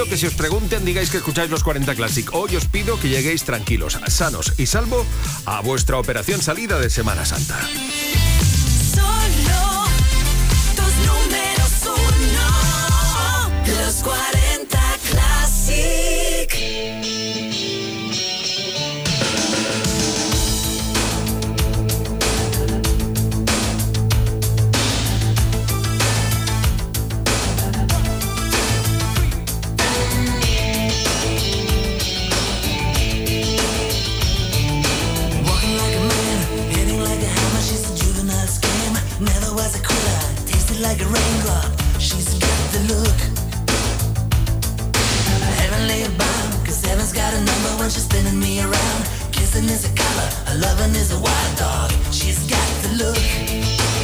que si os pregunten digáis que escucháis los 40 Classic. Hoy os pido que lleguéis tranquilos, sanos y salvo a vuestra operación salida de Semana Santa. loving is a wild dog. She's got the look.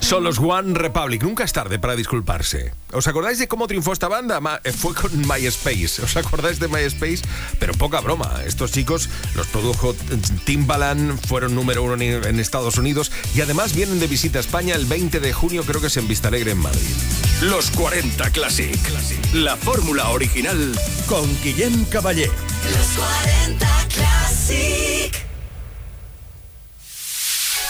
Son los One Republic. Nunca es tarde para disculparse. ¿Os acordáis de cómo triunfó esta banda? Ma- eh, Fue con MySpace. ¿Os acordáis de MySpace? Pero poca broma. Estos chicos los produjo Timbaland, fueron número uno en en Estados Unidos y además vienen de visita a España el 20 de junio, creo que es en Vistalegre, en Madrid. Los 40 Classic. La fórmula original con Guillem Caballé. Los 40 Classic.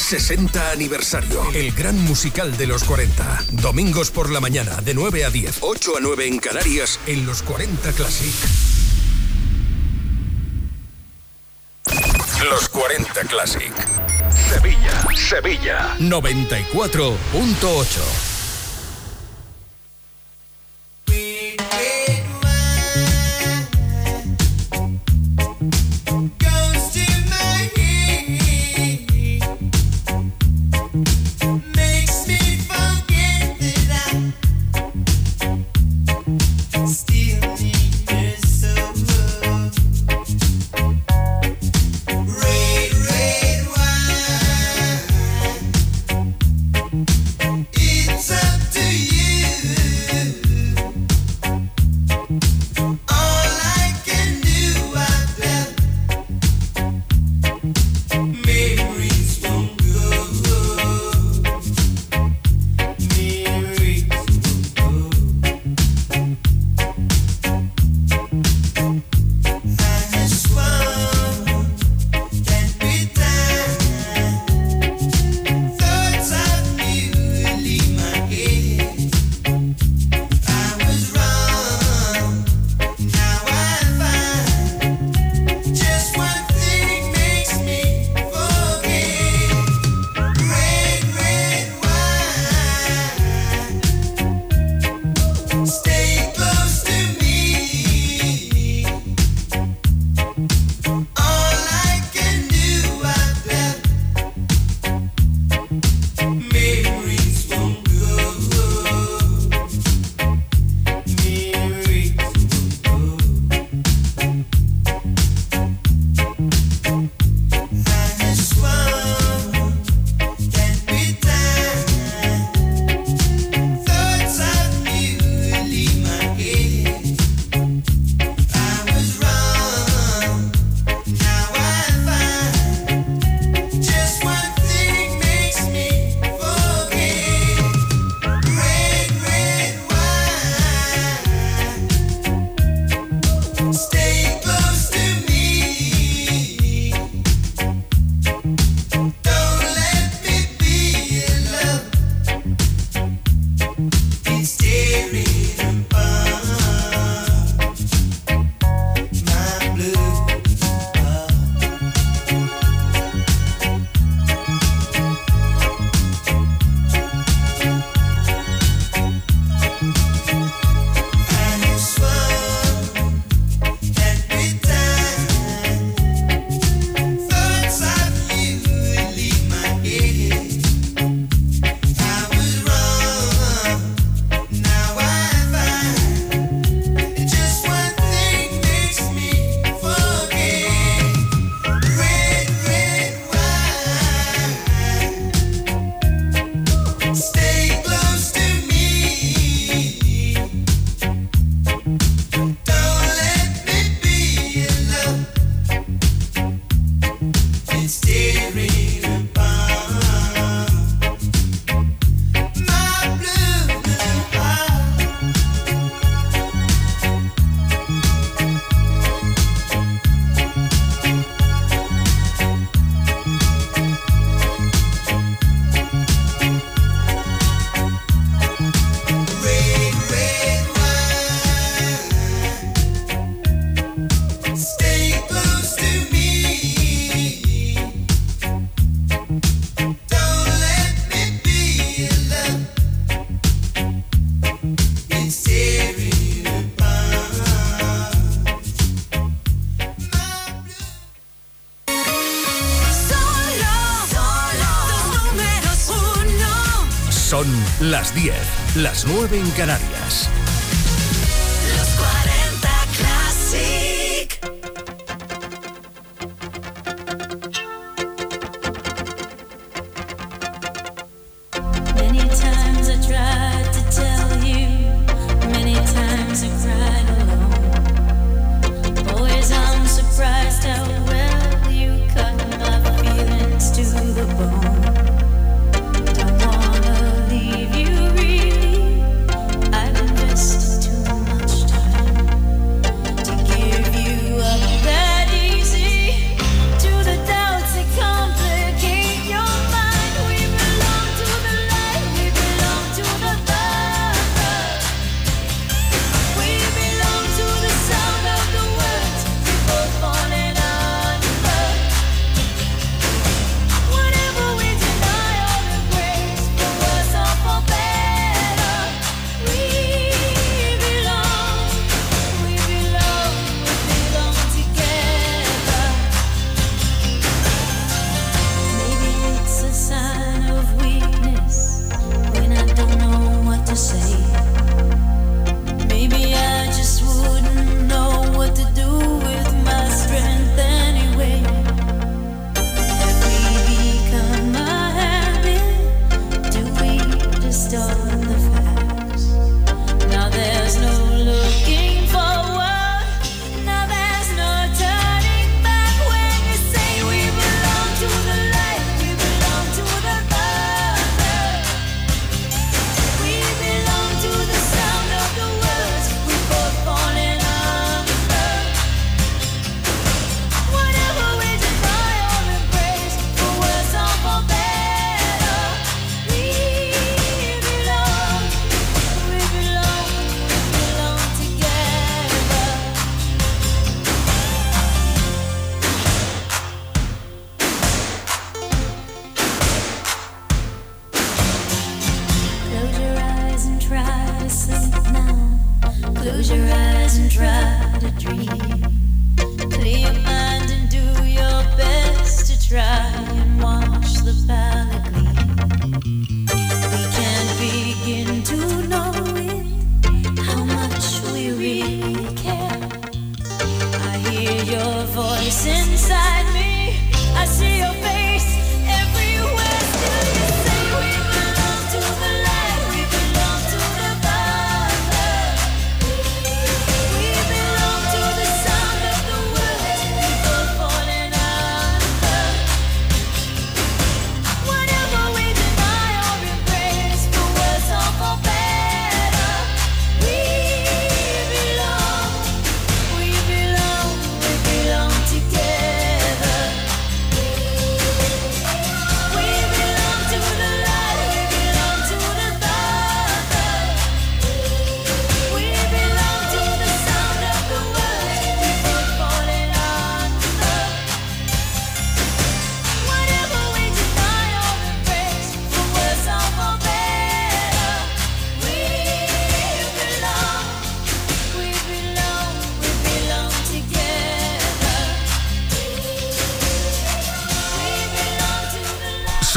60 aniversario, el gran musical de los 40. Domingos por la mañana de 9 a 10, 8 a 9 en Canarias en los 40 Classic. Los 40 Classic. Sevilla, Sevilla. 94.8. las en Canarias.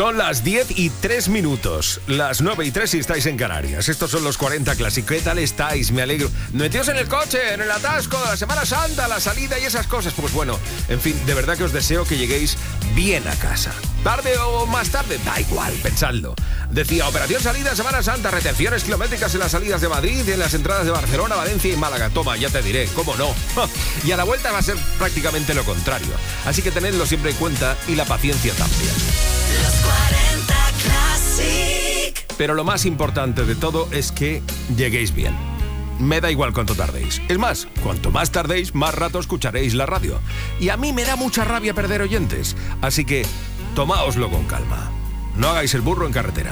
Son las 10 y 3 minutos. Las 9 y 3 si estáis en Canarias. Estos son los 40 Classic. ¿Qué tal estáis? Me alegro. Metidos en el coche, en el atasco, la Semana Santa, la salida y esas cosas. Pues bueno, en fin, de verdad que os deseo que lleguéis bien a casa. Tarde o más tarde, da igual, pensadlo. Decía, operación salida, Semana Santa, retenciones kilométricas en las salidas de Madrid, en las entradas de Barcelona, Valencia y Málaga. Toma, ya te diré, cómo no. (laughs) y a la vuelta va a ser prácticamente lo contrario. Así que tenedlo siempre en cuenta y la paciencia también. Pero lo más importante de todo es que lleguéis bien. Me da igual cuánto tardéis. Es más, cuanto más tardéis, más rato escucharéis la radio. Y a mí me da mucha rabia perder oyentes. Así que tomáoslo con calma. No hagáis el burro en carretera.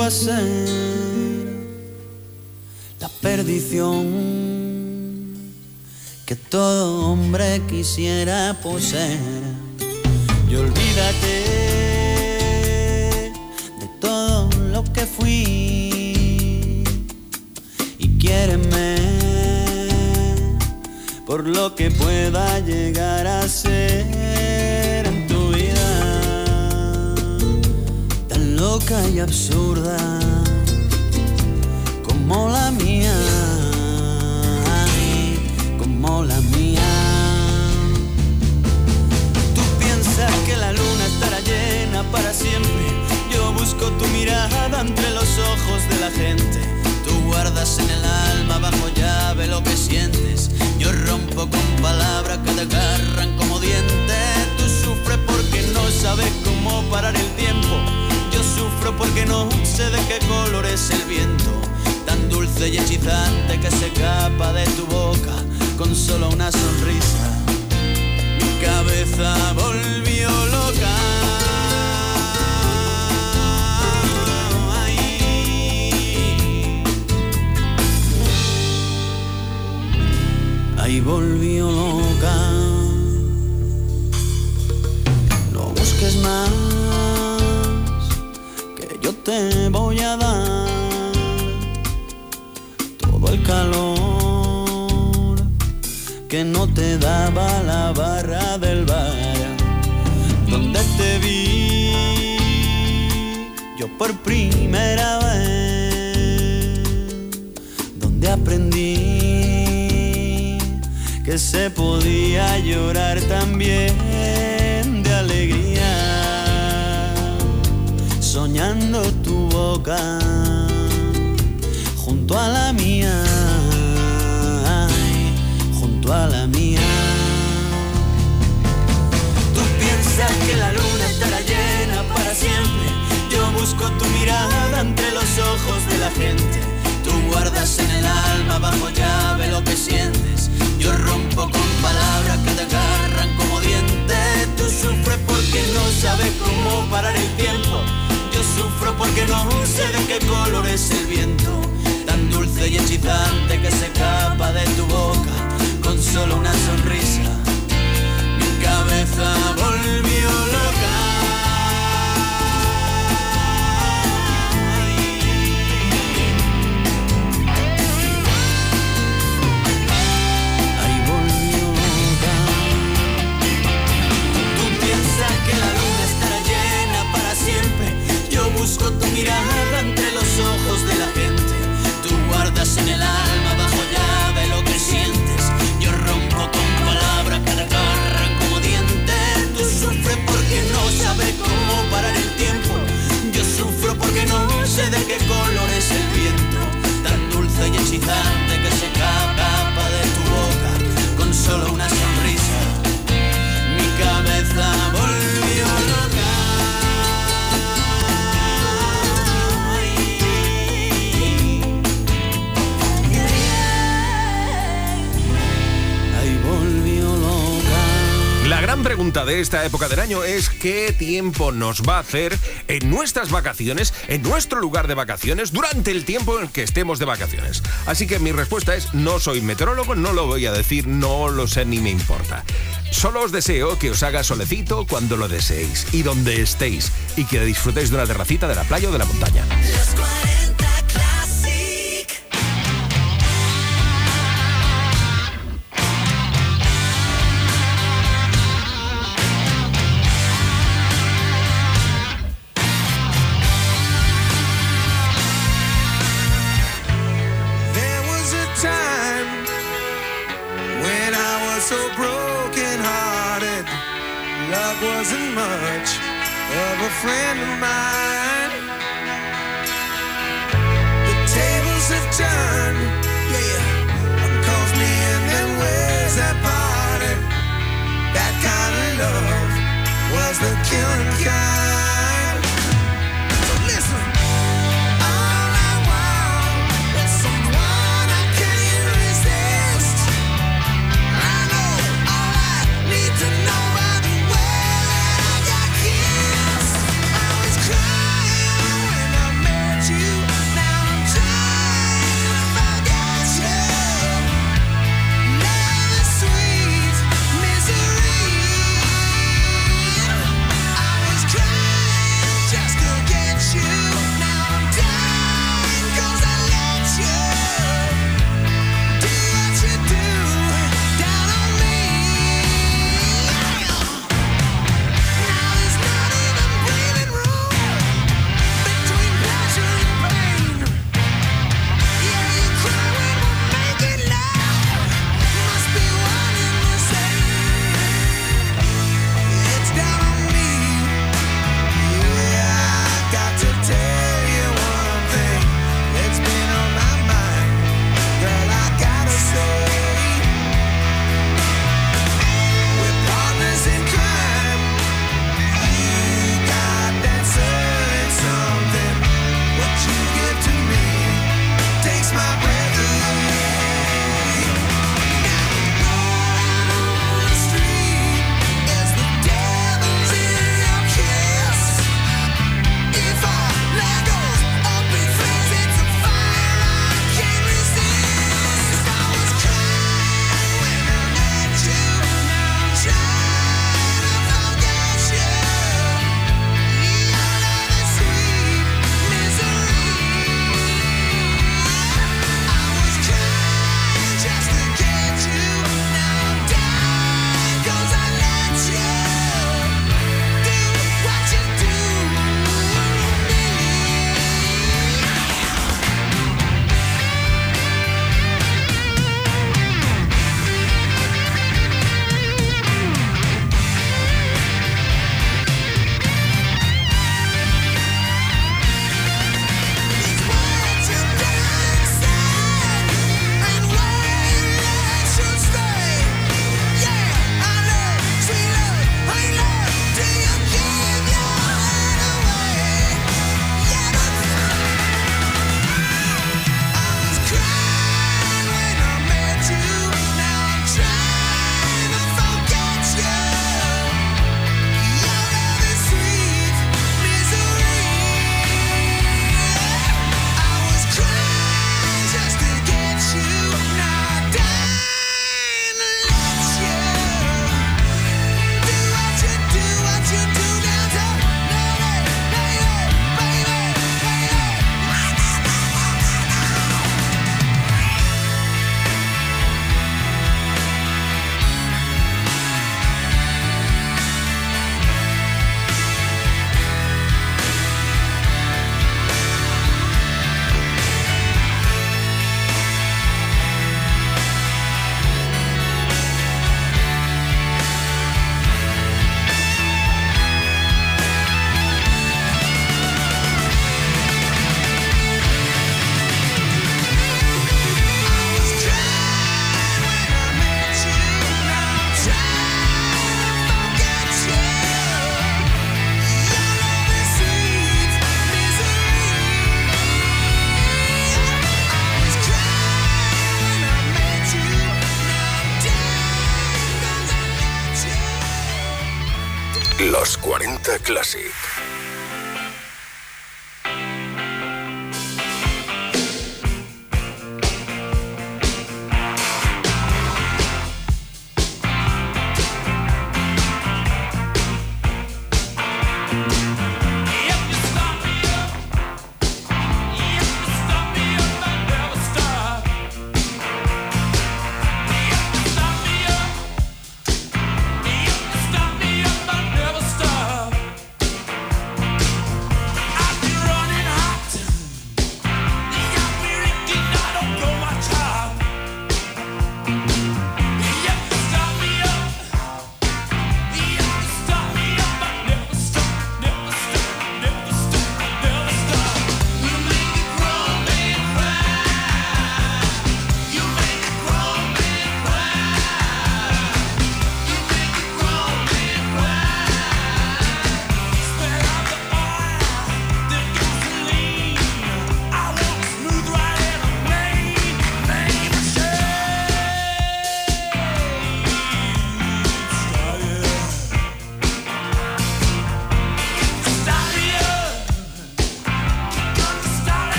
a ser la perdición que todo hombre quisiera poseer. Y olvídate de todo lo que fui y quiéreme por lo que pueda llegar a ser. loca y absurda como la mía, como la mía. Tú piensas que la luna estará llena para siempre. Yo busco tu mirada entre los ojos de la gente. Tú guardas en el alma bajo llave lo que sientes. Yo rompo con palabras que te agarran como dientes. Tú sufres porque no sabes cómo parar el sufro porque no sé de qué color es el viento. Tan dulce y hechizante que se escapa de tu boca con solo una sonrisa. Mi cabeza volvió loca. Ahí volvió loca. Por primera vez donde aprendí que se podía llorar también de alegría soñando tu boca junto a la mía junto a la mía Tú piensas que la luna estará llena para siempre. Busco tu mirada entre los ojos de la gente. Tú guardas en el alma bajo llave lo que sientes. Yo rompo con palabras que te agarran como dientes. Tú sufres porque no sabes cómo parar el tiempo. Yo sufro porque no sé de qué color es el viento. Tan dulce y hechizante que se escapa de tu boca con solo una sonrisa. Mi cabeza volvió loca. Mirada entre los ojos de la gente. Tú guardas en el alma bajo llave lo que sientes. Yo rompo con palabras que te agarran como dientes. Tú sufres porque no sabes cómo parar el tiempo. Yo sufro porque no sé de qué gran pregunta de esta época del año es qué tiempo nos va a hacer en nuestras vacaciones, en nuestro lugar de vacaciones, durante el tiempo en que estemos de vacaciones. Así que mi respuesta es, no soy meteorólogo, no lo voy a decir, no lo sé ni me importa. Solo os deseo que os haga solecito cuando lo deseéis y donde estéis y que disfrutéis de una terracita de la playa o de la montaña. Classic.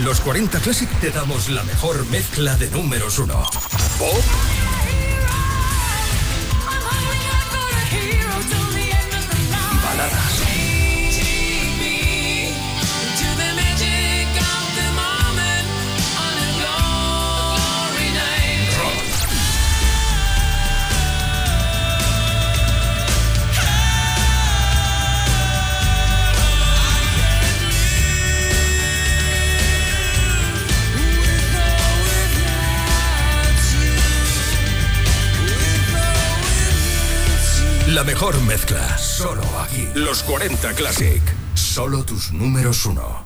Los 40 Classic te damos la mejor mezcla de números uno. Pop los 40 Classic. Solo tus números uno.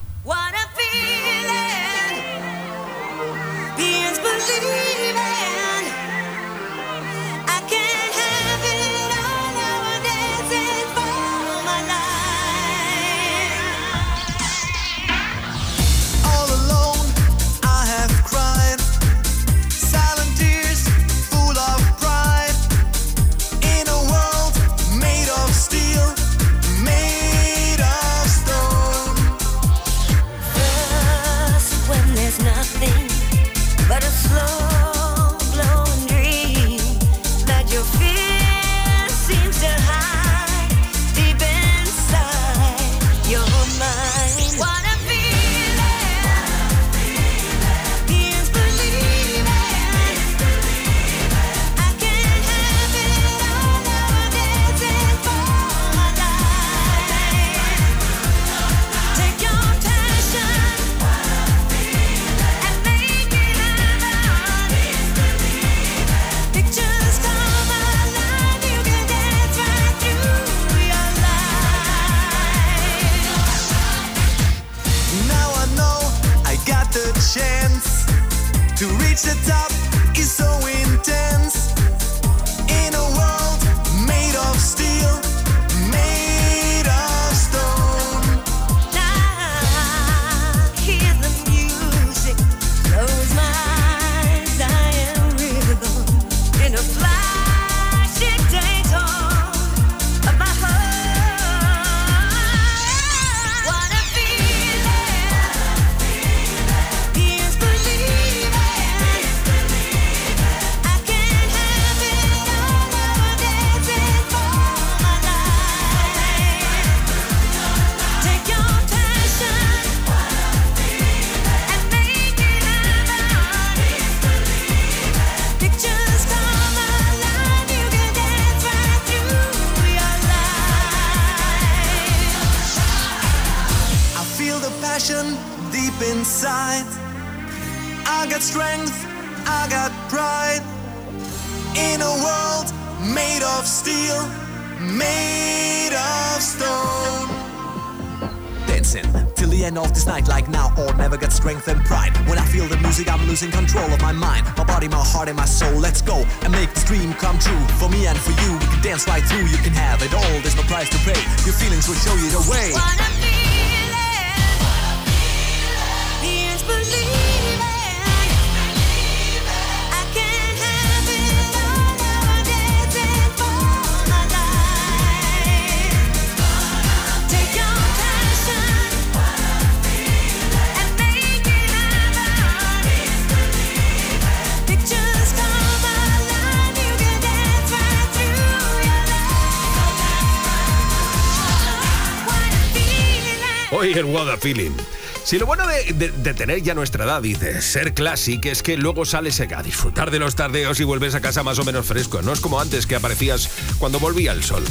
Si lo bueno de, tener ya nuestra edad y de ser classic es que luego sales a disfrutar de los tardeos y vuelves a casa más o menos fresco. No es como antes que aparecías cuando volvía el sol.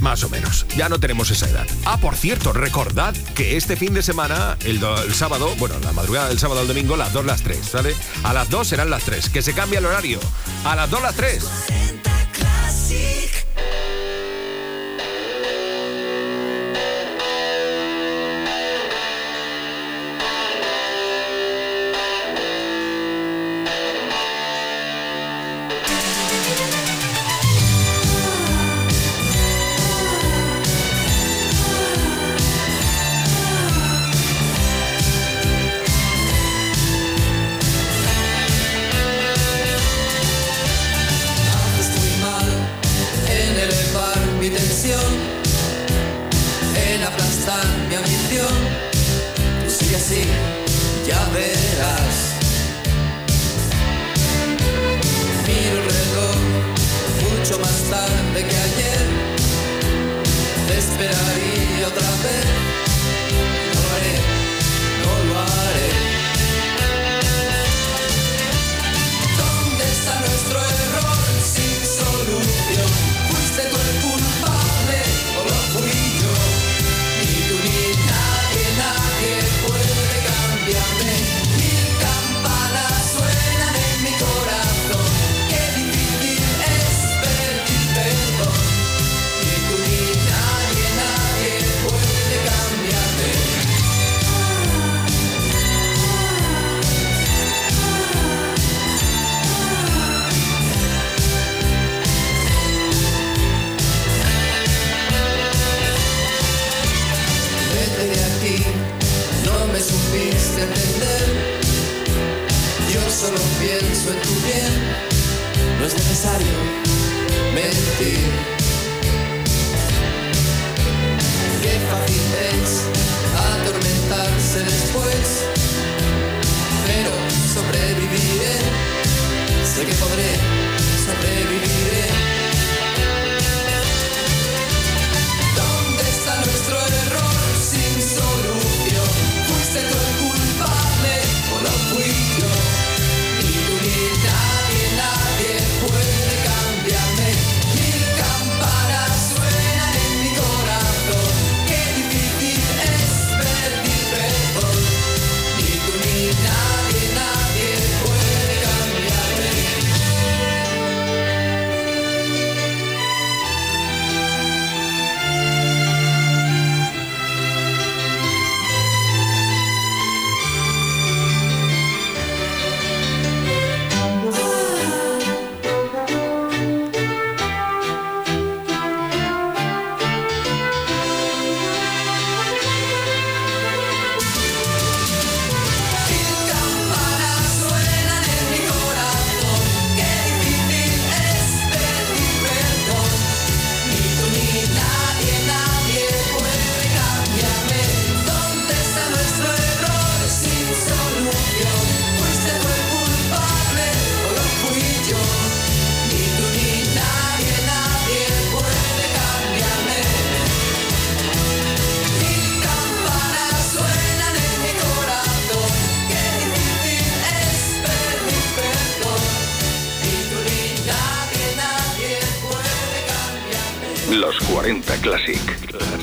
Más o menos. Ya no tenemos esa edad. Ah, por cierto, recordad que este fin de semana, el, sábado, bueno, la madrugada del sábado al domingo, las 2, las 3, ¿sale? A las 2 serán las 3, que se cambia el horario. A las 2, las 3. Los 40 Classic.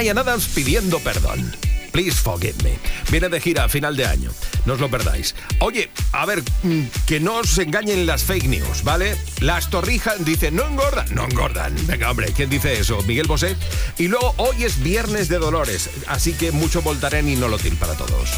Ryan Adams pidiendo perdón. Please Forgive Me. Viene de gira a final de año. No os lo perdáis. Oye, a ver, mm, que no os engañen las fake news, ¿vale? Las torrijas dicen, no engordan. No engordan. Venga, hombre, ¿quién dice eso? Miguel Bosé. Y luego, hoy es viernes de dolores, así que mucho Voltaren y no lo para todos.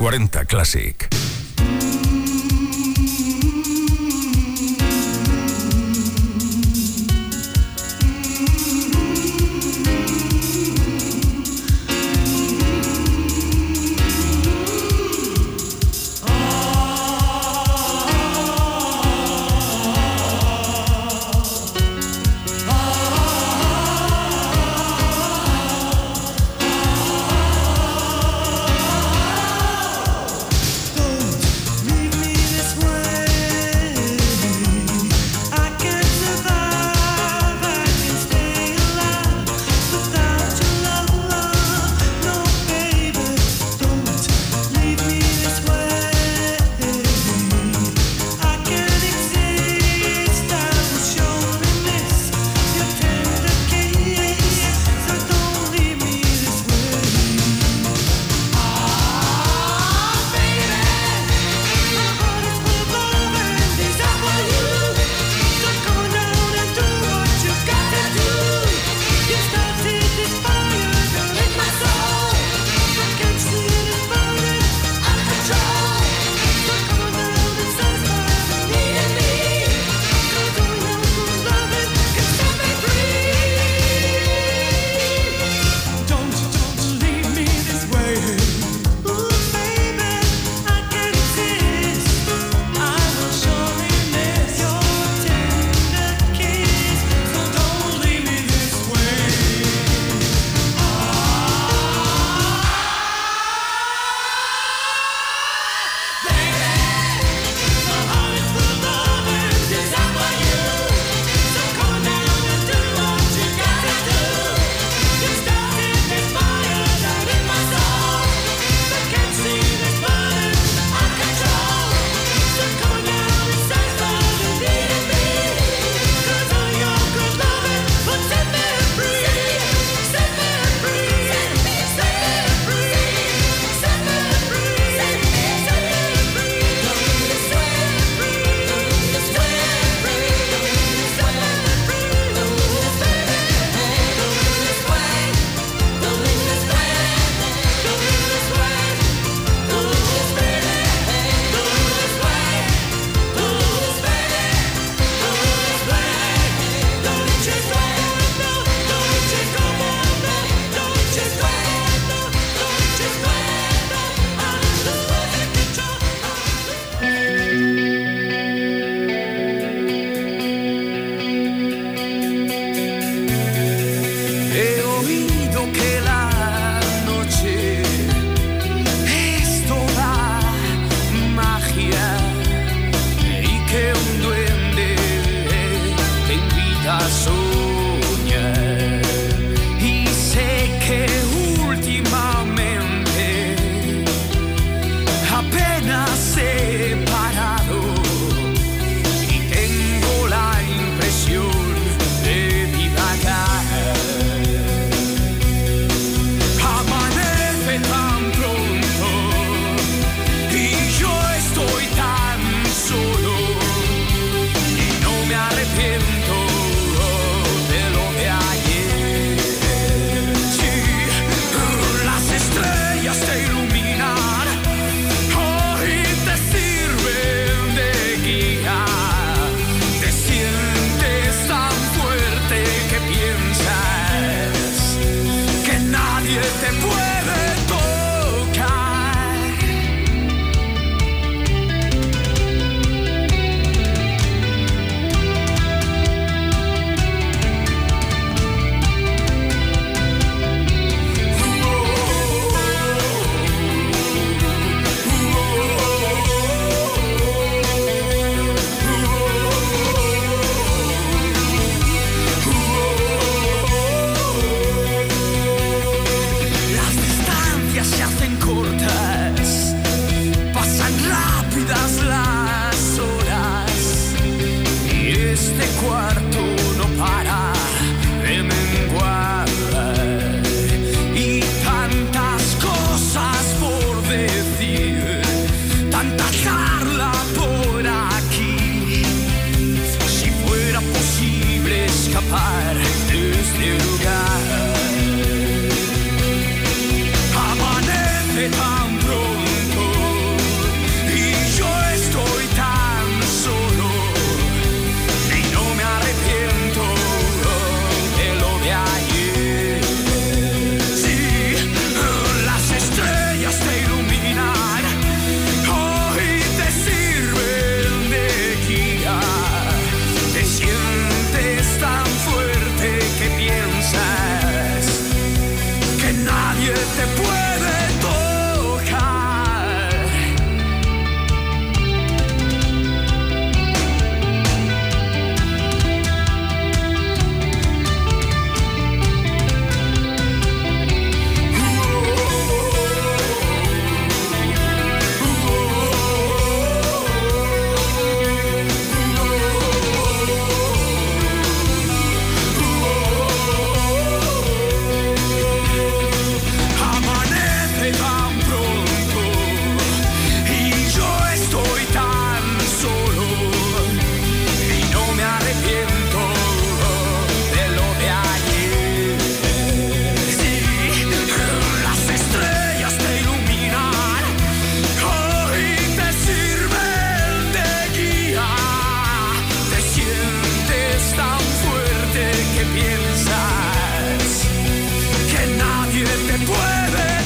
40 Classic. Puede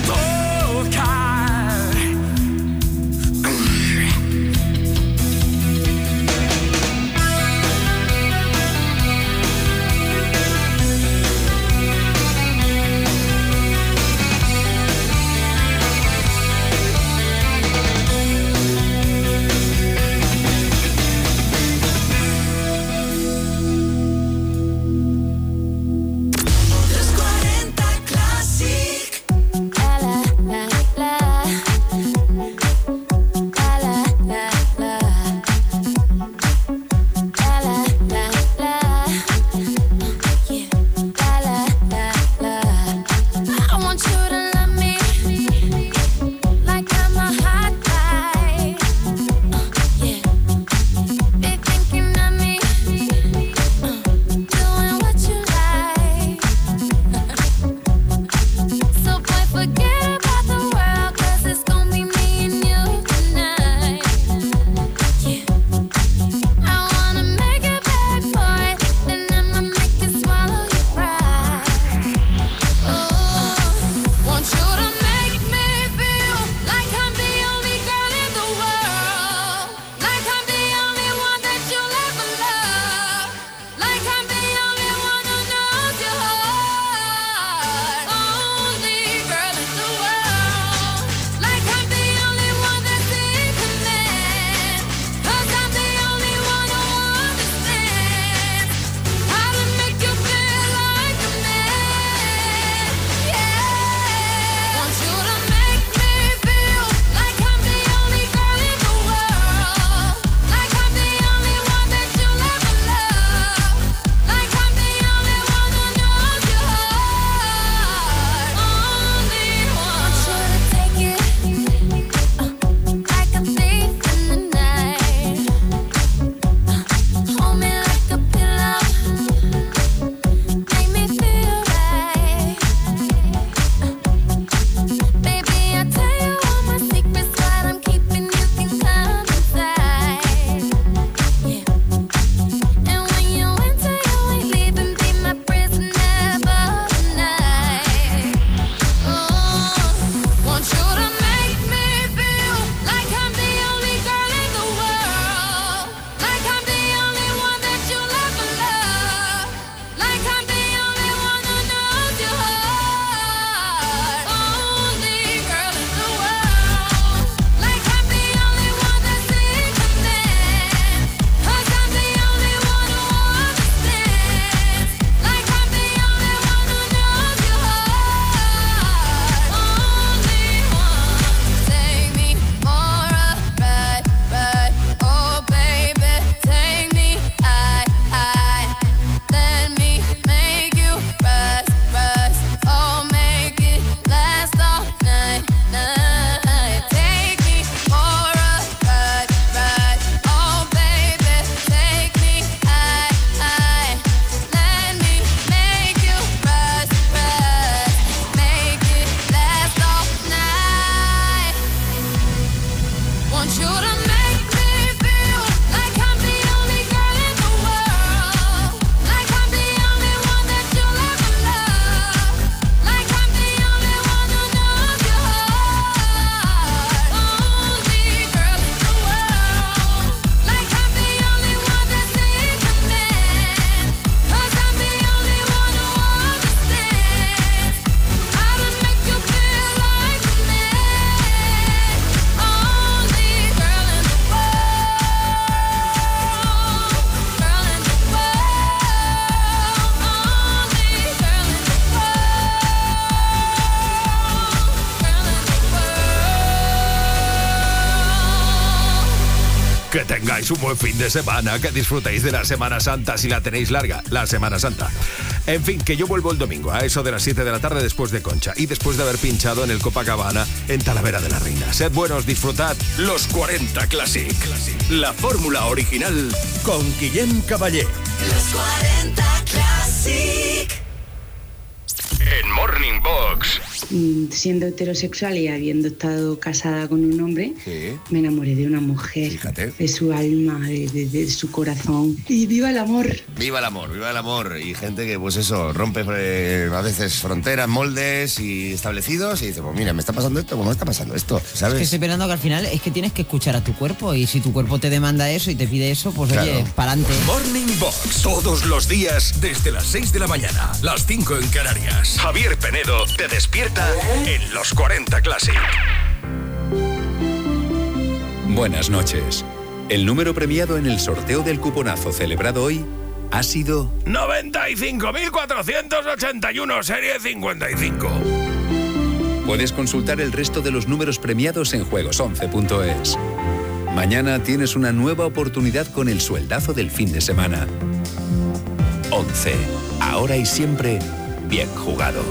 fin de semana, que disfrutéis de la Semana Santa si la tenéis larga, la Semana Santa. En fin, que yo vuelvo el domingo a eso de las 7 de la tarde después de Concha y después de haber pinchado en el Copacabana en Talavera de la Reina. Sed buenos, disfrutad los 40 Classic. La fórmula original con Guillem Caballé. Los 40 Mm, siendo heterosexual y habiendo estado casada con un hombre, me enamoré de una mujer, de su alma, de, su corazón. Y viva el amor. Viva el amor, viva el amor. Y gente que pues eso, rompe eh, a veces fronteras, moldes y establecidos y dice, pues mira, me está pasando esto, ¿cómo está pasando esto? ¿Sabes? Es que estoy pensando que al final es que tienes que escuchar a tu cuerpo y si tu cuerpo te demanda eso y te pide eso, pues claro. para adelante. Morning Box, todos los días desde las 6 de la mañana, las 5 en Canarias. Javier Penedo te despierta en los 40 Classic. Buenas noches. El número premiado en el sorteo del cuponazo celebrado hoy ha sido 95.481 serie 55. Puedes consultar el resto de los números premiados en juegos11.es. Mañana tienes una nueva oportunidad con el sueldazo del fin de semana. 11. Ahora y siempre, bien jugado.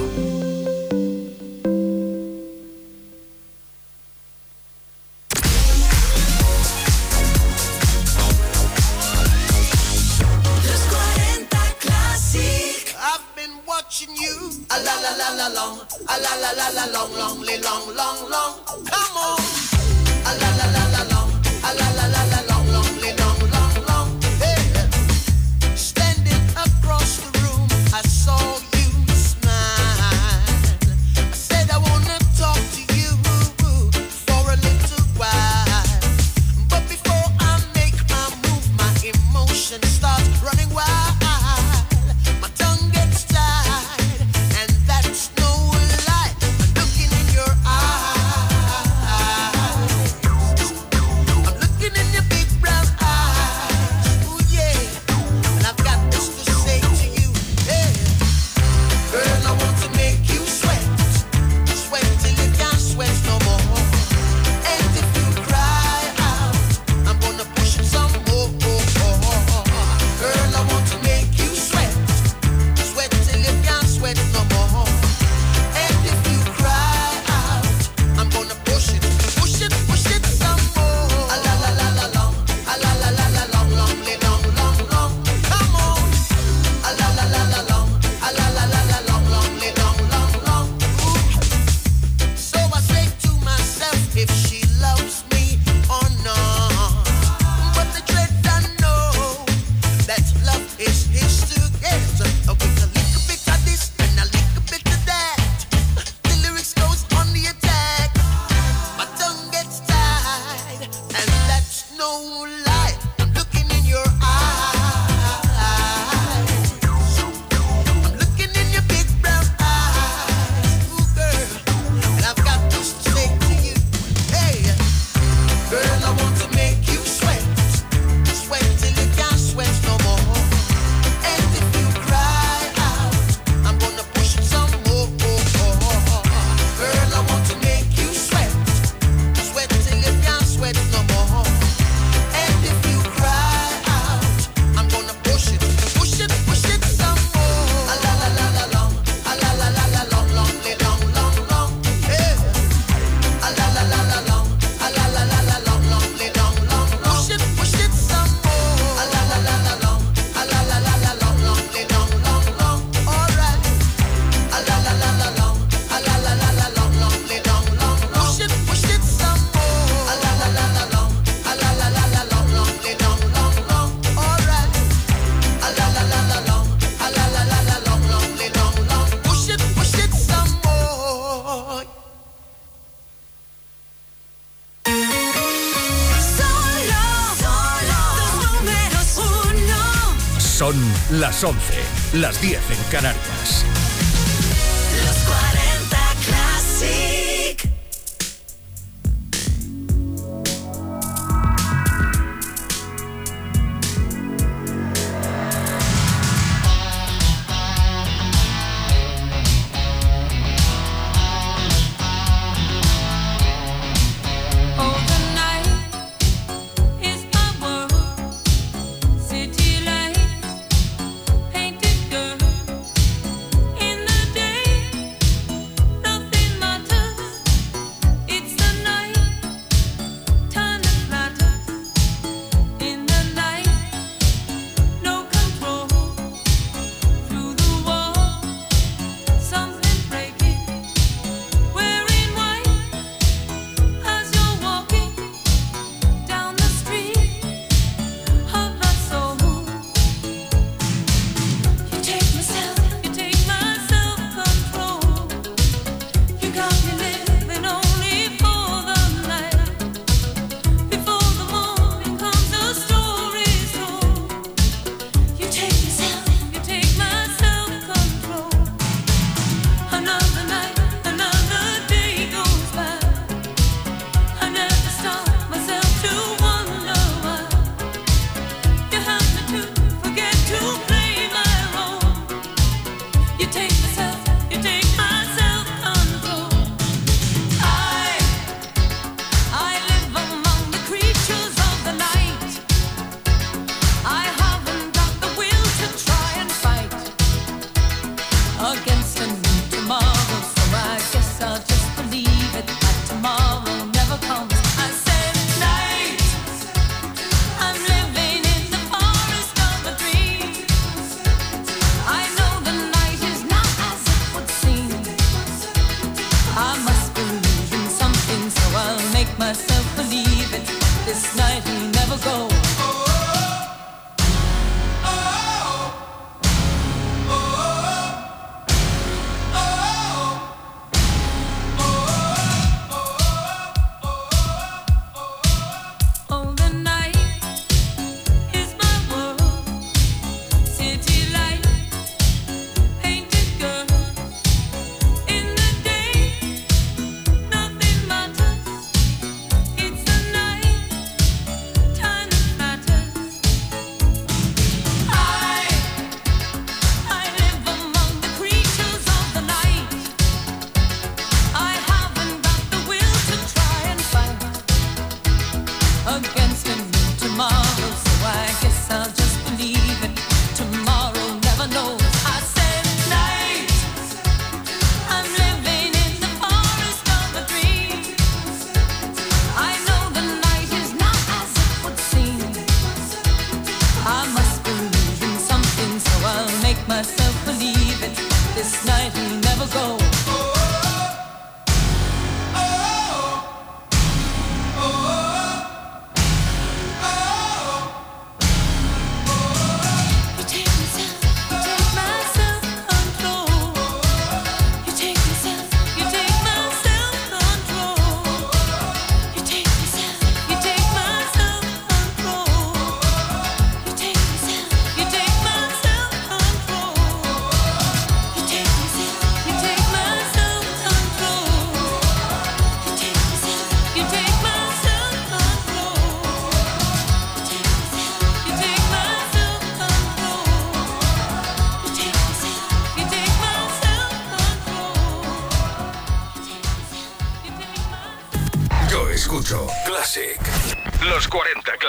11, las 10 en Canarias.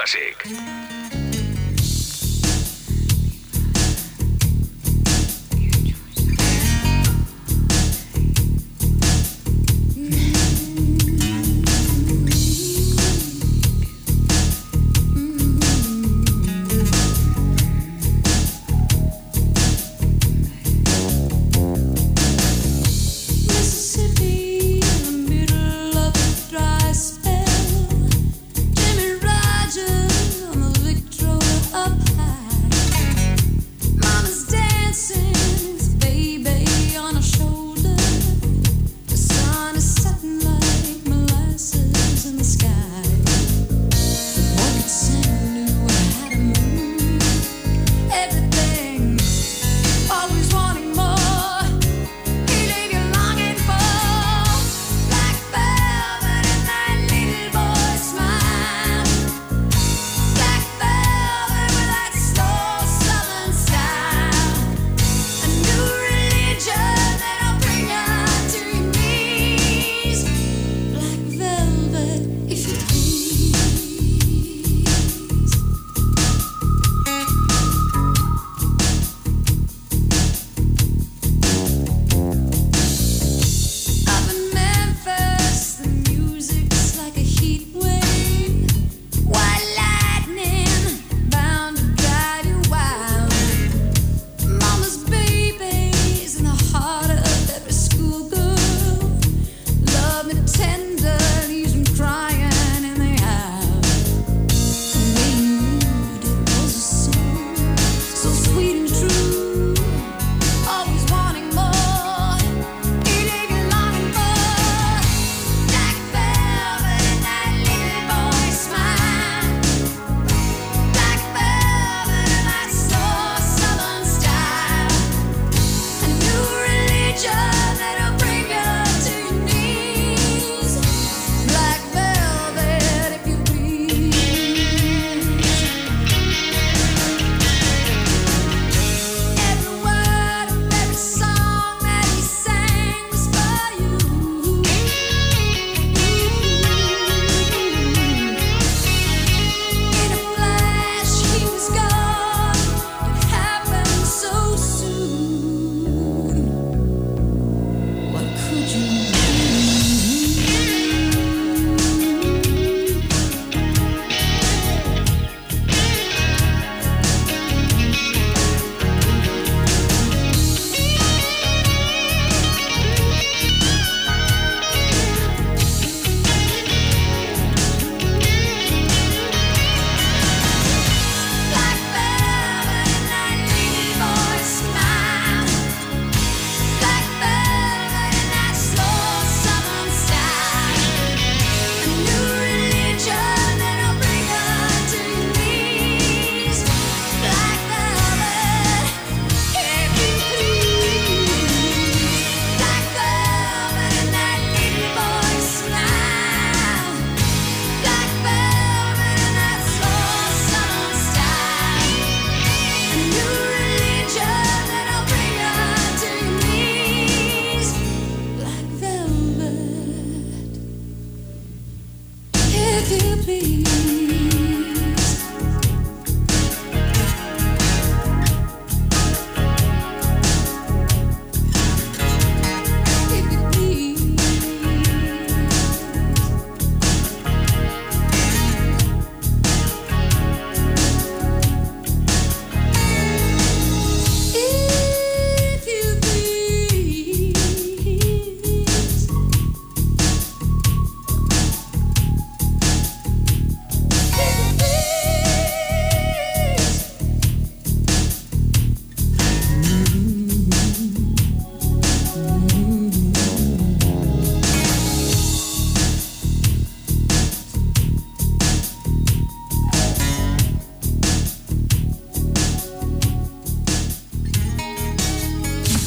Classic.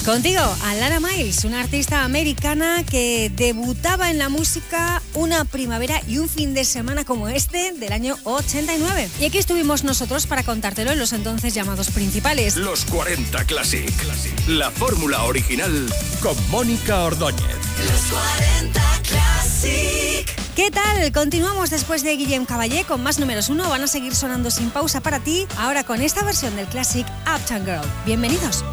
Contigo, Alana Miles, una artista americana que debutaba en la música una primavera y un fin de semana como este del año 89. Y aquí estuvimos nosotros para contártelo en los entonces llamados principales. Los 40 Classic. La fórmula original con Mónica Ordóñez. Los 40 Classic. ¿Qué tal? Continuamos después de Guillem Caballé con más números uno. Van a seguir sonando sin pausa para ti, ahora con esta versión del Classic Uptown Girl. Bienvenidos.